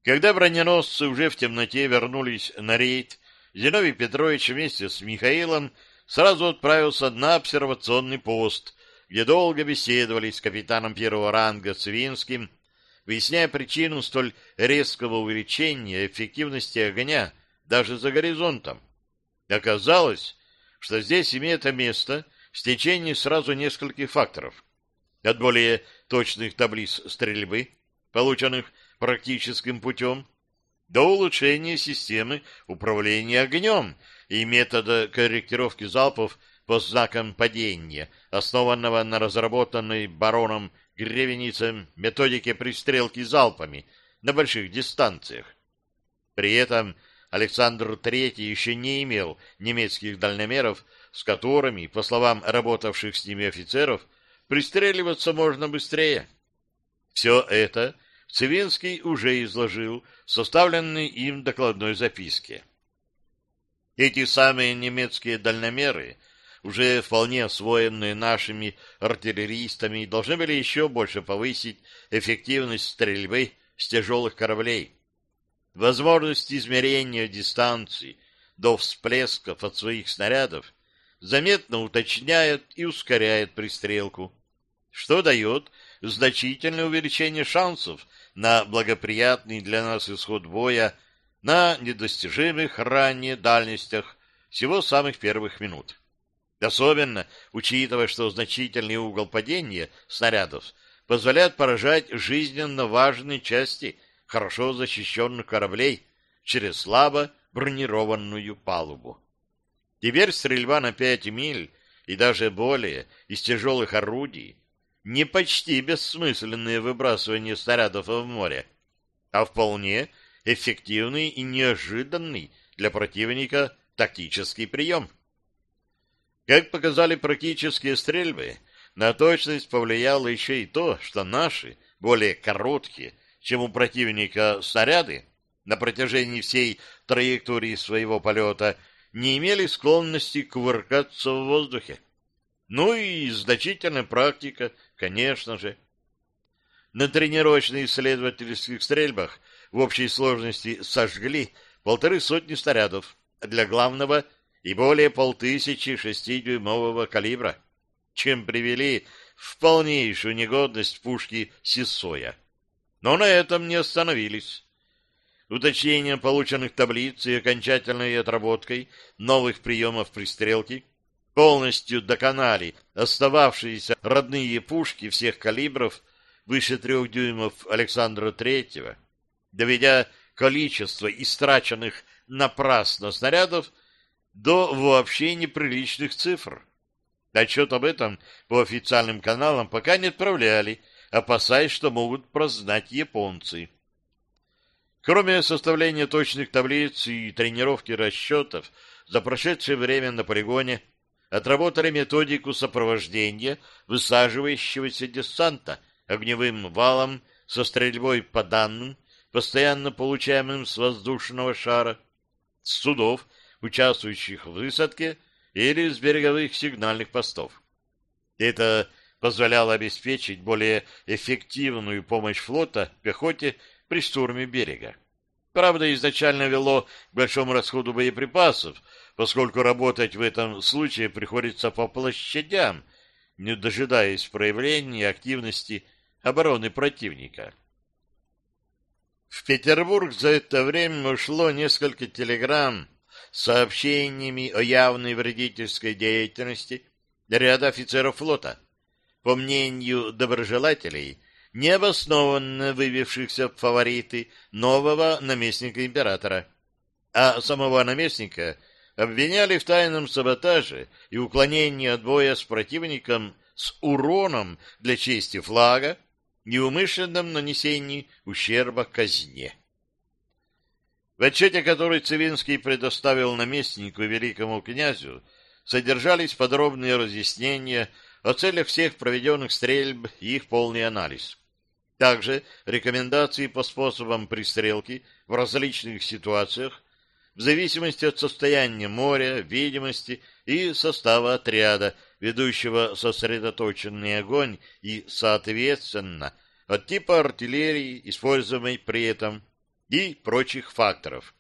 Когда броненосцы уже в темноте вернулись на рейд, Зиновий Петрович вместе с Михаилом сразу отправился на обсервационный пост, где долго беседовали с капитаном первого ранга Цвинским, выясняя причину столь резкого увеличения эффективности огня даже за горизонтом. Оказалось, что здесь имеет место стечение сразу нескольких факторов. От более точных таблиц стрельбы, полученных практическим путем, до улучшения системы управления огнем и метода корректировки залпов по знакам падения, основанного на разработанной бароном Гревеницем методике пристрелки залпами на больших дистанциях. При этом Александр III еще не имел немецких дальномеров, с которыми, по словам работавших с ними офицеров, пристреливаться можно быстрее. Все это Цивинский уже изложил в составленной им докладной записке. Эти самые немецкие дальномеры, уже вполне освоенные нашими артиллеристами, должны были еще больше повысить эффективность стрельбы с тяжелых кораблей. Возможность измерения дистанции до всплесков от своих снарядов заметно уточняет и ускоряет пристрелку, что дает значительное увеличение шансов на благоприятный для нас исход боя на недостижимых ранее дальностях всего самых первых минут. Особенно учитывая, что значительный угол падения снарядов позволяет поражать жизненно важные части хорошо защищенных кораблей через слабо бронированную палубу. Теперь стрельба на пять миль и даже более из тяжелых орудий не почти бессмысленные выбрасывания снарядов в море, а вполне эффективный и неожиданный для противника тактический прием. Как показали практические стрельбы, на точность повлияло еще и то, что наши, более короткие, чем у противника снаряды, на протяжении всей траектории своего полета не имели склонности кувыркаться в воздухе. Ну и значительная практика, конечно же. На тренировочных исследовательских стрельбах в общей сложности сожгли полторы сотни снарядов для главного и более полтысячи шестидюймового калибра, чем привели в полнейшую негодность пушки Сисоя. Но на этом не остановились. Уточнением полученных таблиц и окончательной отработкой новых приемов пристрелки полностью доконали остававшиеся родные пушки всех калибров выше трех дюймов Александра Третьего, доведя количество истраченных напрасно снарядов до вообще неприличных цифр. Отчет об этом по официальным каналам пока не отправляли, опасаясь, что могут прознать японцы. Кроме составления точных таблиц и тренировки расчетов, за прошедшее время на полигоне отработали методику сопровождения высаживающегося десанта огневым валом со стрельбой по данным, постоянно получаемым с воздушного шара, с судов, участвующих в высадке, или с береговых сигнальных постов. Это позволяло обеспечить более эффективную помощь флота пехоте при штурме берега. Правда, изначально вело к большому расходу боеприпасов, поскольку работать в этом случае приходится по площадям, не дожидаясь проявления активности обороны противника. В Петербург за это время ушло несколько телеграмм с сообщениями о явной вредительской деятельности ряда офицеров флота. По мнению доброжелателей, необоснованно вывившихся в фавориты нового наместника императора, а самого наместника обвиняли в тайном саботаже и уклонении от боя с противником с уроном для чести флага, неумышленном нанесении ущерба казне. В отчете, который Цивинский предоставил наместнику великому князю, содержались подробные разъяснения о целях всех проведенных стрельб и их полный анализ. Также рекомендации по способам пристрелки в различных ситуациях в зависимости от состояния моря, видимости и состава отряда, ведущего сосредоточенный огонь и, соответственно, от типа артиллерии, используемой при этом, и прочих факторов.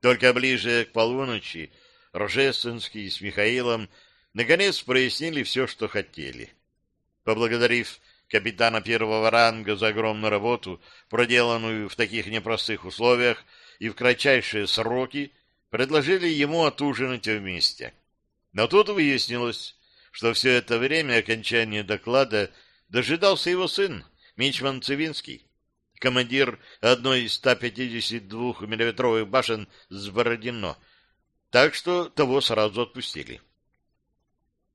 Только ближе к полуночи Рожественский с Михаилом наконец прояснили все, что хотели. Поблагодарив капитана первого ранга за огромную работу, проделанную в таких непростых условиях и в кратчайшие сроки, предложили ему отужинать вместе. Но тут выяснилось, что все это время окончания доклада дожидался его сын, Мичман Цивинский командир одной из 152 миллиметровых башен с Бородино, так что того сразу отпустили.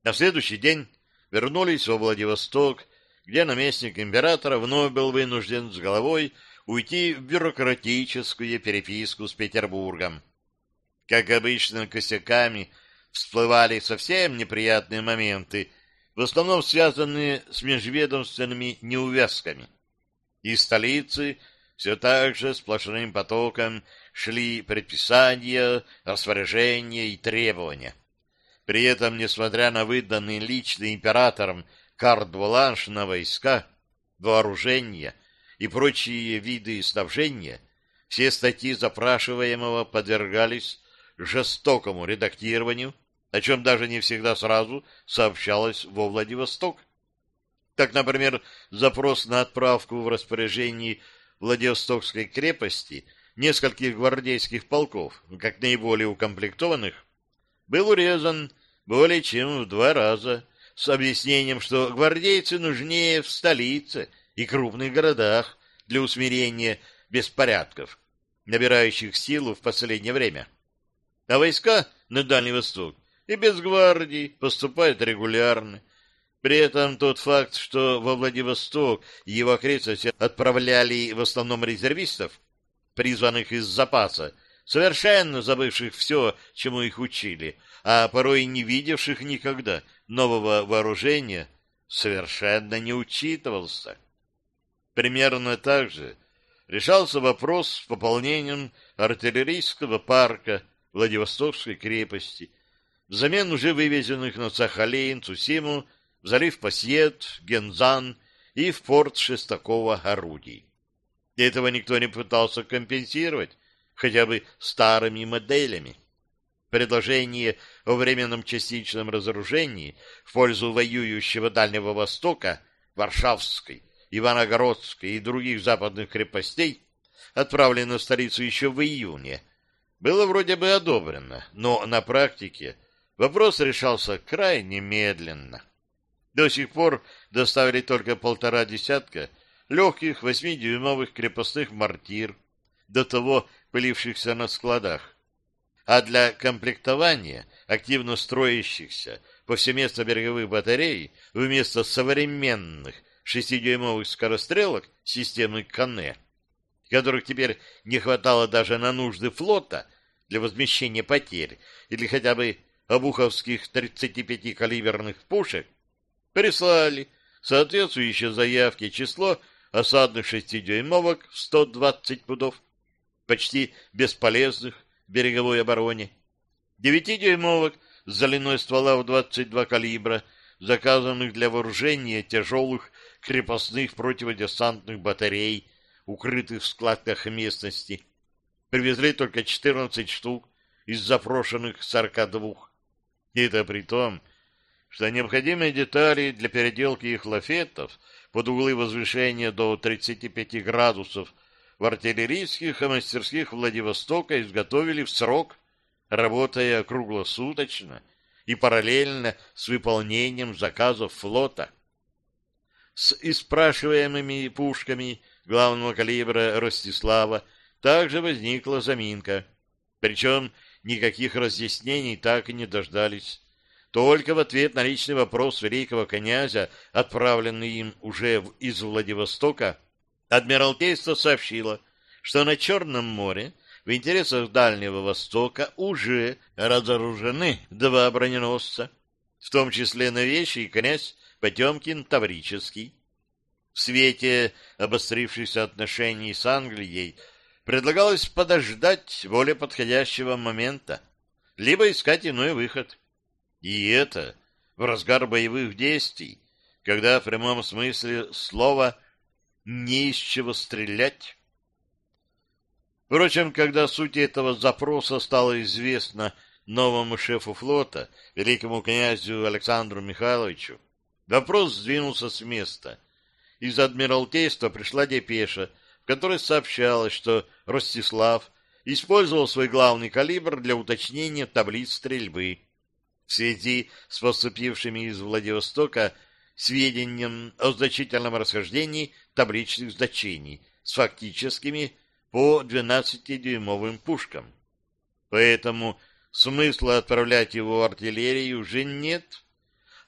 На следующий день вернулись во Владивосток, где наместник императора вновь был вынужден с головой уйти в бюрократическую переписку с Петербургом. Как обычно, косяками всплывали совсем неприятные моменты, в основном связанные с межведомственными неувязками. Из столицы все так же сплошным потоком шли предписания, распоряжения и требования. При этом, несмотря на выданный лично императором карт-бланш на войска, вооружение и прочие виды снабжения, все статьи запрашиваемого подвергались жестокому редактированию, о чем даже не всегда сразу сообщалось во Владивосток. Так, например, запрос на отправку в распоряжении Владивостокской крепости нескольких гвардейских полков, как наиболее укомплектованных, был урезан более чем в два раза, с объяснением, что гвардейцы нужнее в столице и крупных городах для усмирения беспорядков, набирающих силу в последнее время. А войска на Дальний Восток и без гвардии поступают регулярно, при этом тот факт, что во Владивосток и его окрестности отправляли в основном резервистов, призванных из запаса, совершенно забывших все, чему их учили, а порой не видевших никогда нового вооружения, совершенно не учитывался. Примерно так же решался вопрос с пополнением артиллерийского парка Владивостокской крепости, взамен уже вывезенных на Сахалин, Цусиму, в залив Пассиет, Гензан и в порт Шестакова орудий. Этого никто не пытался компенсировать, хотя бы старыми моделями. Предложение о временном частичном разоружении в пользу воюющего Дальнего Востока, Варшавской, Иваногородской и других западных крепостей, отправленное в столицу еще в июне, было вроде бы одобрено, но на практике вопрос решался крайне медленно. До сих пор доставили только полтора десятка легких восьмидюймовых крепостных мортир, до того пылившихся на складах. А для комплектования активно строящихся повсеместно береговых батарей вместо современных шестидюймовых скорострелок системы Канне, которых теперь не хватало даже на нужды флота для возмещения потерь или хотя бы обуховских 35-калиберных пушек, прислали соответствующие заявки число осадных шестидюймовок в 120 пудов, почти бесполезных береговой обороне, девятидюймовок с залиной ствола в 22 калибра, заказанных для вооружения тяжелых крепостных противодесантных батарей, укрытых в складках местности. Привезли только 14 штук из запрошенных 42. И это при том, что необходимые детали для переделки их лафетов под углы возвышения до 35 градусов в артиллерийских и мастерских Владивостока изготовили в срок, работая круглосуточно и параллельно с выполнением заказов флота. С испрашиваемыми пушками главного калибра Ростислава также возникла заминка, причем никаких разъяснений так и не дождались. Только в ответ на личный вопрос великого князя, отправленный им уже из Владивостока, Адмиралтейство сообщило, что на Черном море в интересах Дальнего Востока уже разоружены два броненосца, в том числе новейший князь Потемкин Таврический. В свете обострившихся отношений с Англией предлагалось подождать более подходящего момента, либо искать иной выход. И это в разгар боевых действий, когда в прямом смысле слова не из чего стрелять. Впрочем, когда суть этого запроса стала известна новому шефу флота, великому князю Александру Михайловичу, вопрос сдвинулся с места. Из Адмиралтейства пришла депеша, в которой сообщалось, что Ростислав использовал свой главный калибр для уточнения таблиц стрельбы — в связи с поступившими из Владивостока сведением о значительном расхождении табличных значений с фактическими по 12-дюймовым пушкам. Поэтому смысла отправлять его в артиллерию уже нет.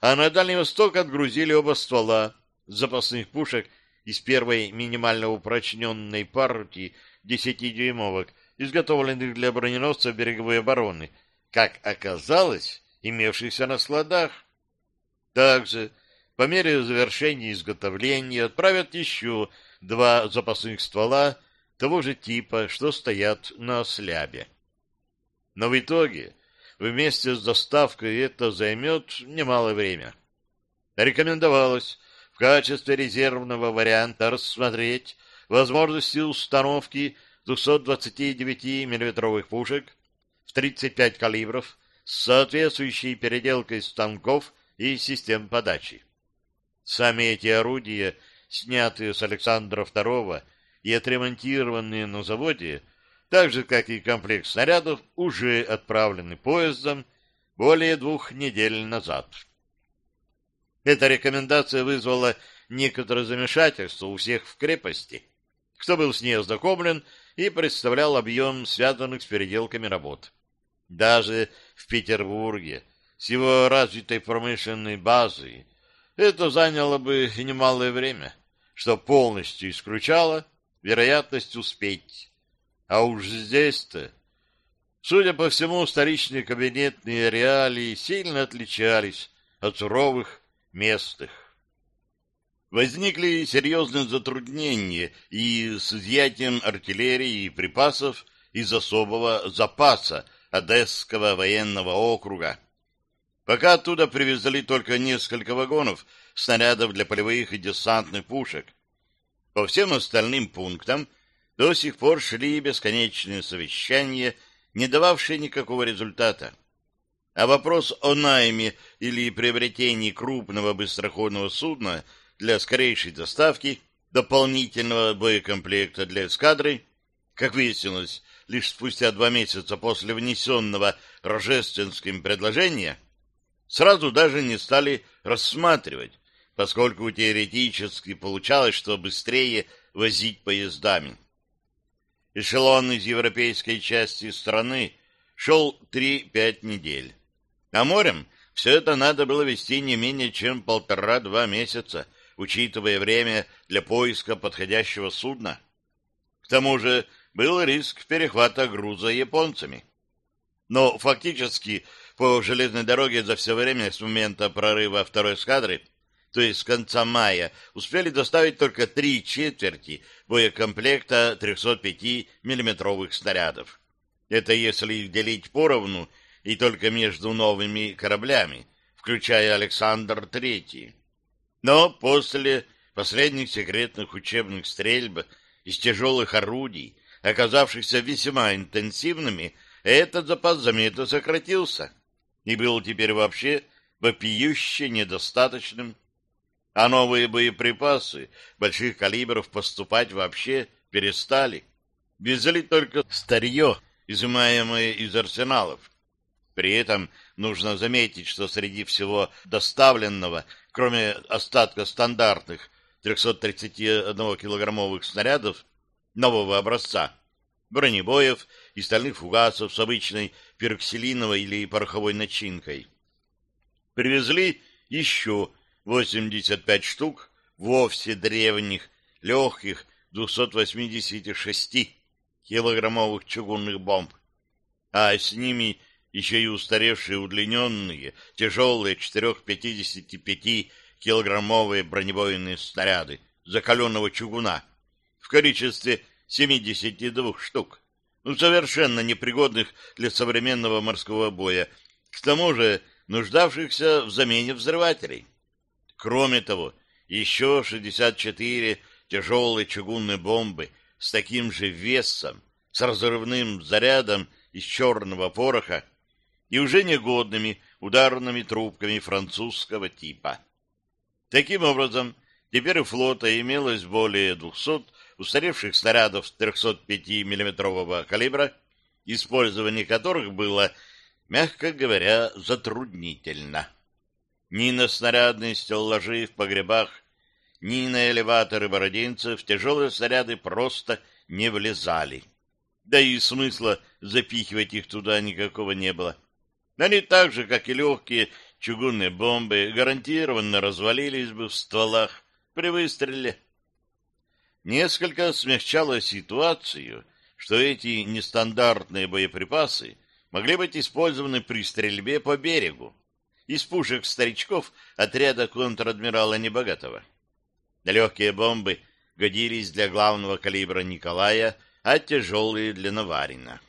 А на Дальний Восток отгрузили оба ствола запасных пушек из первой минимально упрочненной партии 10-дюймовок, изготовленных для броненосцев береговой обороны. Как оказалось, имевшихся на складах. Также по мере завершения изготовления отправят еще два запасных ствола того же типа, что стоят на слябе. Но в итоге вместе с доставкой это займет немалое время. Рекомендовалось в качестве резервного варианта рассмотреть возможности установки 229 миллиметровых пушек в 35 калибров с соответствующей переделкой станков и систем подачи. Сами эти орудия, снятые с Александра II и отремонтированные на заводе, так же, как и комплект снарядов, уже отправлены поездом более двух недель назад. Эта рекомендация вызвала некоторое замешательство у всех в крепости, кто был с ней ознакомлен и представлял объем связанных с переделками работ. Даже в Петербурге с его развитой промышленной базой это заняло бы немалое время, что полностью исключало вероятность успеть. А уж здесь-то, судя по всему, столичные кабинетные реалии сильно отличались от суровых местных. возникли серьезные затруднения и с изъятием артиллерии и припасов из особого запаса Одесского военного округа. Пока оттуда привезли только несколько вагонов снарядов для полевых и десантных пушек. По всем остальным пунктам до сих пор шли бесконечные совещания, не дававшие никакого результата. А вопрос о найме или приобретении крупного быстроходного судна для скорейшей доставки дополнительного боекомплекта для эскадры, как выяснилось, лишь спустя два месяца после внесенного рождественским предложения, сразу даже не стали рассматривать, поскольку теоретически получалось, что быстрее возить поездами. Эшелон из европейской части страны шел 3-5 недель. А морем все это надо было вести не менее чем полтора-два месяца, учитывая время для поиска подходящего судна. К тому же был риск перехвата груза японцами. Но фактически по железной дороге за все время с момента прорыва второй эскадры, то есть с конца мая, успели доставить только три четверти боекомплекта 305 миллиметровых снарядов. Это если их делить поровну и только между новыми кораблями, включая Александр III. Но после последних секретных учебных стрельб из тяжелых орудий оказавшихся весьма интенсивными, этот запас заметно сократился и был теперь вообще вопиюще недостаточным. А новые боеприпасы больших калибров поступать вообще перестали. Везли только старье, изымаемое из арсеналов. При этом нужно заметить, что среди всего доставленного, кроме остатка стандартных 331-килограммовых снарядов, нового образца, бронебоев и стальных фугасов с обычной пероксилиновой или пороховой начинкой. Привезли еще 85 штук вовсе древних, легких 286 килограммовых чугунных бомб, а с ними еще и устаревшие удлиненные, тяжелые 4-55 килограммовые бронебойные снаряды закаленного чугуна, в количестве 72 штук, ну, совершенно непригодных для современного морского боя, к тому же нуждавшихся в замене взрывателей. Кроме того, еще 64 тяжелые чугунные бомбы с таким же весом, с разрывным зарядом из черного пороха и уже негодными ударными трубками французского типа. Таким образом, теперь у флота имелось более 200 устаревших снарядов 305 миллиметрового калибра, использование которых было, мягко говоря, затруднительно. Ни на снарядные стеллажи в погребах, ни на элеваторы бородинцев тяжелые снаряды просто не влезали. Да и смысла запихивать их туда никакого не было. Они так же, как и легкие чугунные бомбы, гарантированно развалились бы в стволах при выстреле. Несколько смягчало ситуацию, что эти нестандартные боеприпасы могли быть использованы при стрельбе по берегу из пушек старичков отряда контр-адмирала Небогатого. Легкие бомбы годились для главного калибра Николая, а тяжелые для Наварина.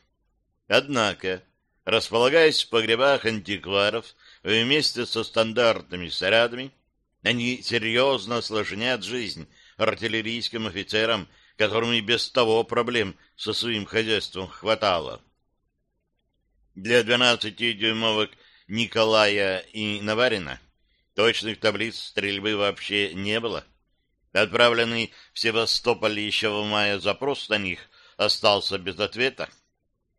Однако, располагаясь в погребах антикваров вместе со стандартными снарядами, они серьезно осложнят жизнь артиллерийским офицерам, которым и без того проблем со своим хозяйством хватало. Для 12-дюймовок Николая и Наварина точных таблиц стрельбы вообще не было. Отправленный в Севастополь еще в мае запрос на них остался без ответа.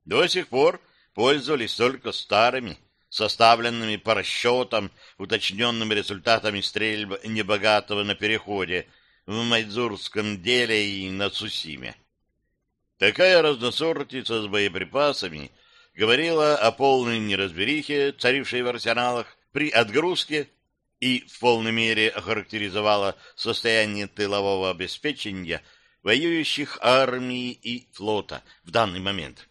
До сих пор пользовались только старыми, составленными по расчетам, уточненными результатами стрельб небогатого на переходе в Майдзурском деле и на Цусиме. Такая разносортица с боеприпасами говорила о полной неразберихе, царившей в арсеналах, при отгрузке и в полной мере охарактеризовала состояние тылового обеспечения воюющих армии и флота в данный момент.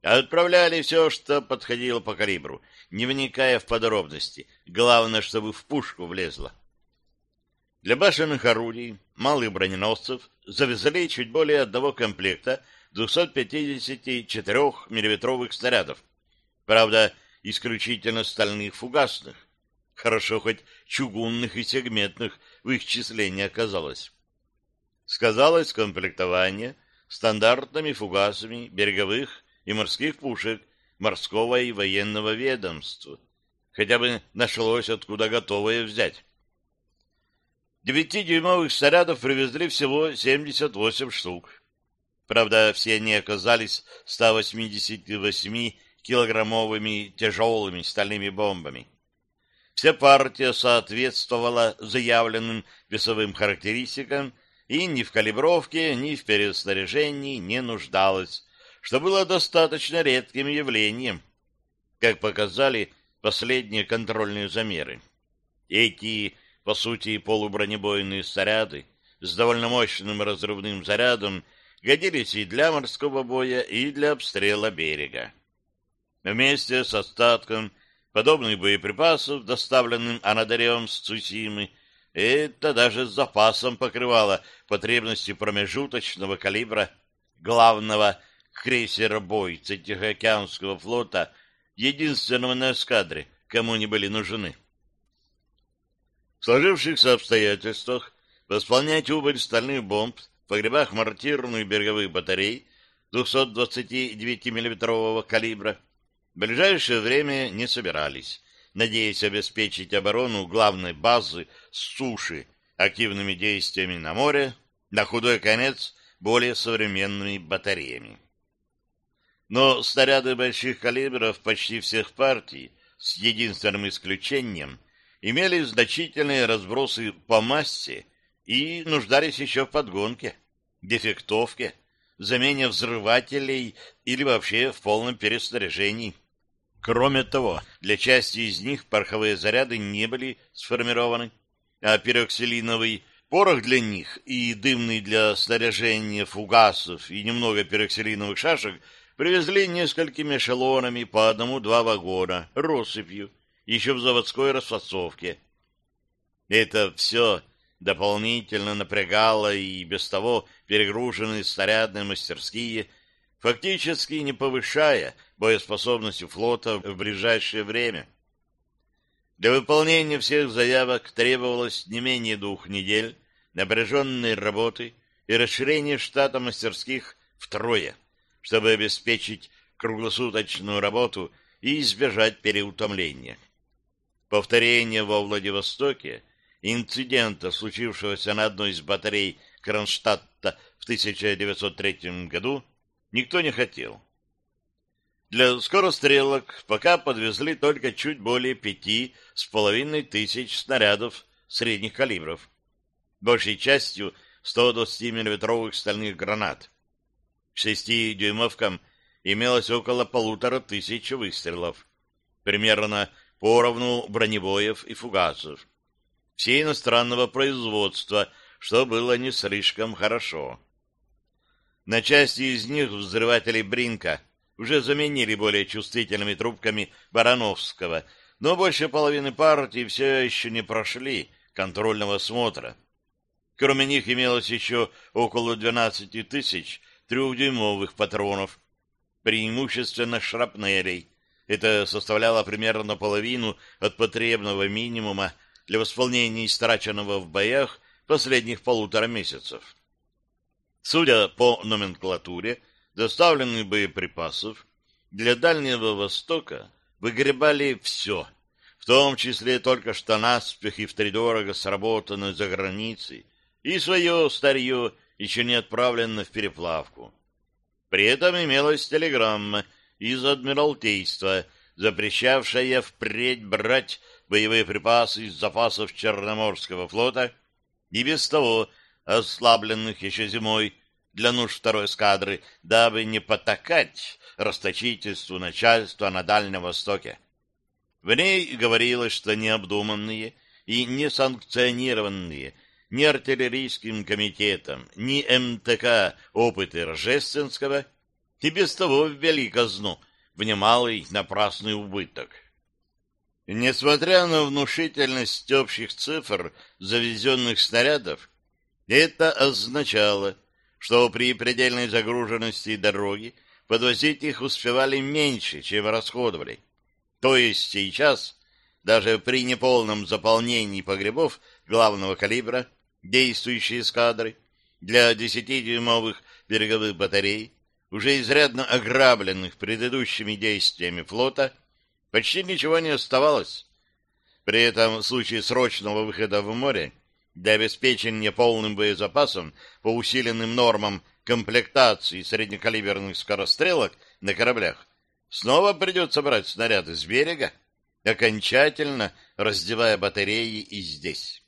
Отправляли все, что подходило по калибру, не вникая в подробности. Главное, чтобы в пушку влезло. Для башенных орудий, малых броненосцев, завезли чуть более одного комплекта 254 миллиметровых снарядов. Правда, исключительно стальных фугасных. Хорошо хоть чугунных и сегментных в их числе не оказалось. Сказалось комплектование стандартными фугасами береговых и морских пушек морского и военного ведомства. Хотя бы нашлось откуда готовое взять. Девятидюймовых снарядов привезли всего 78 штук. Правда, все они оказались 188-килограммовыми тяжелыми стальными бомбами. Вся партия соответствовала заявленным весовым характеристикам и ни в калибровке, ни в переснаряжении не нуждалась, что было достаточно редким явлением, как показали последние контрольные замеры. Эти, по сути, полубронебойные снаряды с довольно мощным разрывным зарядом годились и для морского боя, и для обстрела берега. Вместе с остатком подобных боеприпасов, доставленным Анадарем с Цусимы, это даже с запасом покрывало потребности промежуточного калибра главного крейсера-бойца Тихоокеанского флота, единственного на эскадре, кому они были нужны. В сложившихся обстоятельствах восполнять убыль стальных бомб в погребах мортирных береговых батарей 229 миллиметрового калибра в ближайшее время не собирались, надеясь обеспечить оборону главной базы с суши активными действиями на море, на худой конец более современными батареями. Но снаряды больших калибров почти всех партий, с единственным исключением, имели значительные разбросы по массе и нуждались еще в подгонке, дефектовке, замене взрывателей или вообще в полном переснаряжении. Кроме того, для части из них пороховые заряды не были сформированы, а пероксилиновый порох для них и дымный для снаряжения фугасов и немного пероксилиновых шашек привезли несколькими эшелонами по одному-два вагона, россыпью, еще в заводской расфасовке. Это все дополнительно напрягало и без того перегруженные снарядные мастерские, фактически не повышая боеспособности флота в ближайшее время. Для выполнения всех заявок требовалось не менее двух недель напряженной работы и расширение штата мастерских втрое, чтобы обеспечить круглосуточную работу и избежать переутомления. Повторение во Владивостоке инцидента, случившегося на одной из батарей Кронштадта в 1903 году, никто не хотел. Для скорострелок пока подвезли только чуть более пяти с половиной тысяч снарядов средних калибров, большей частью 120 миллиметровых стальных гранат. К шести дюймовкам имелось около полутора тысяч выстрелов, примерно поровну бронебоев и фугасов. Все иностранного производства, что было не слишком хорошо. На части из них взрыватели Бринка уже заменили более чувствительными трубками Барановского, но больше половины партий все еще не прошли контрольного осмотра. Кроме них имелось еще около 12 тысяч трехдюймовых патронов, преимущественно шрапнелей. Это составляло примерно половину от потребного минимума для восполнения истраченного в боях последних полутора месяцев. Судя по номенклатуре, доставленных боеприпасов для Дальнего Востока выгребали все, в том числе только что наспех и втридорого сработанное за границей, и свое старье еще не отправлено в переплавку. При этом имелась телеграмма из Адмиралтейства, запрещавшая впредь брать боевые припасы из запасов Черноморского флота и без того ослабленных еще зимой для нужд второй эскадры, дабы не потакать расточительству начальства на Дальнем Востоке. В ней говорилось, что необдуманные и несанкционированные ни артиллерийским комитетом, ни МТК опыты Рожественского и без того ввели казну в немалый напрасный убыток. Несмотря на внушительность общих цифр завезенных снарядов, это означало, что при предельной загруженности дороги подвозить их успевали меньше, чем расходовали. То есть сейчас, даже при неполном заполнении погребов главного калибра, действующие эскадры для 10-дюймовых береговых батарей, уже изрядно ограбленных предыдущими действиями флота, почти ничего не оставалось. При этом в случае срочного выхода в море для обеспечения полным боезапасом по усиленным нормам комплектации среднекалиберных скорострелок на кораблях снова придется брать снаряды с берега, окончательно раздевая батареи и здесь.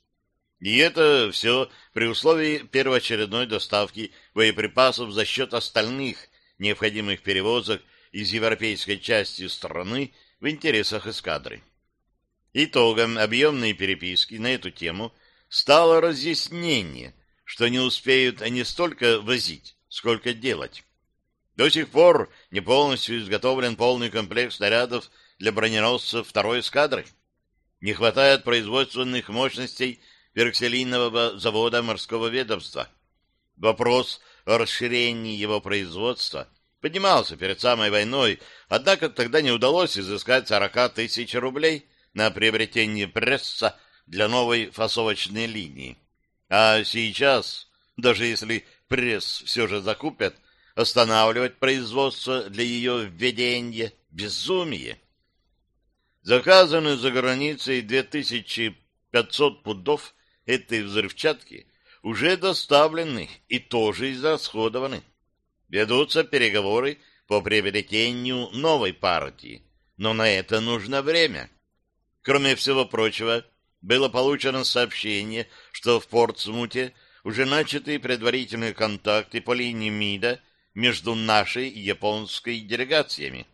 И это все при условии первоочередной доставки боеприпасов за счет остальных необходимых перевозок из европейской части страны в интересах эскадры. Итогом объемной переписки на эту тему стало разъяснение, что не успеют они столько возить, сколько делать. До сих пор не полностью изготовлен полный комплект снарядов для броненосцев второй эскадры. Не хватает производственных мощностей пероксилинового завода морского ведомства. Вопрос о расширении его производства поднимался перед самой войной, однако тогда не удалось изыскать 40 тысяч рублей на приобретение пресса для новой фасовочной линии. А сейчас, даже если пресс все же закупят, останавливать производство для ее введения — безумие. Заказаны за границей 2500 пудов этой взрывчатки уже доставлены и тоже израсходованы. Ведутся переговоры по приобретению новой партии, но на это нужно время. Кроме всего прочего, было получено сообщение, что в Портсмуте уже начаты предварительные контакты по линии МИДа между нашей и японской делегациями.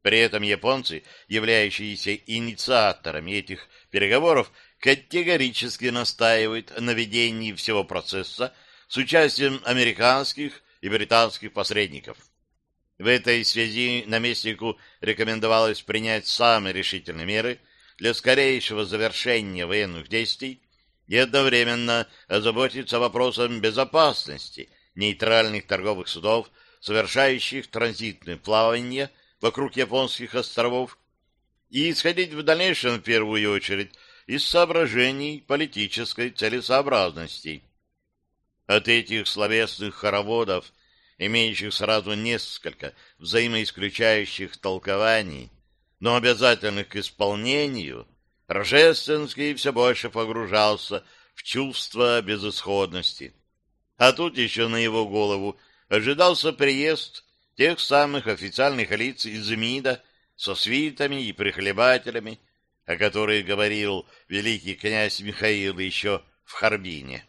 При этом японцы, являющиеся инициаторами этих переговоров, категорически настаивают на ведении всего процесса с участием американских и британских посредников. В этой связи наместнику рекомендовалось принять самые решительные меры для скорейшего завершения военных действий и одновременно озаботиться вопросом безопасности нейтральных торговых судов, совершающих транзитное плавание вокруг японских островов, и исходить в дальнейшем в первую очередь из соображений политической целесообразности. От этих словесных хороводов, имеющих сразу несколько взаимоисключающих толкований, но обязательных к исполнению, Рожественский все больше погружался в чувство безысходности. А тут еще на его голову ожидался приезд тех самых официальных лиц из МИДа со свитами и прихлебателями, о которых говорил великий князь Михаил еще в Харбине.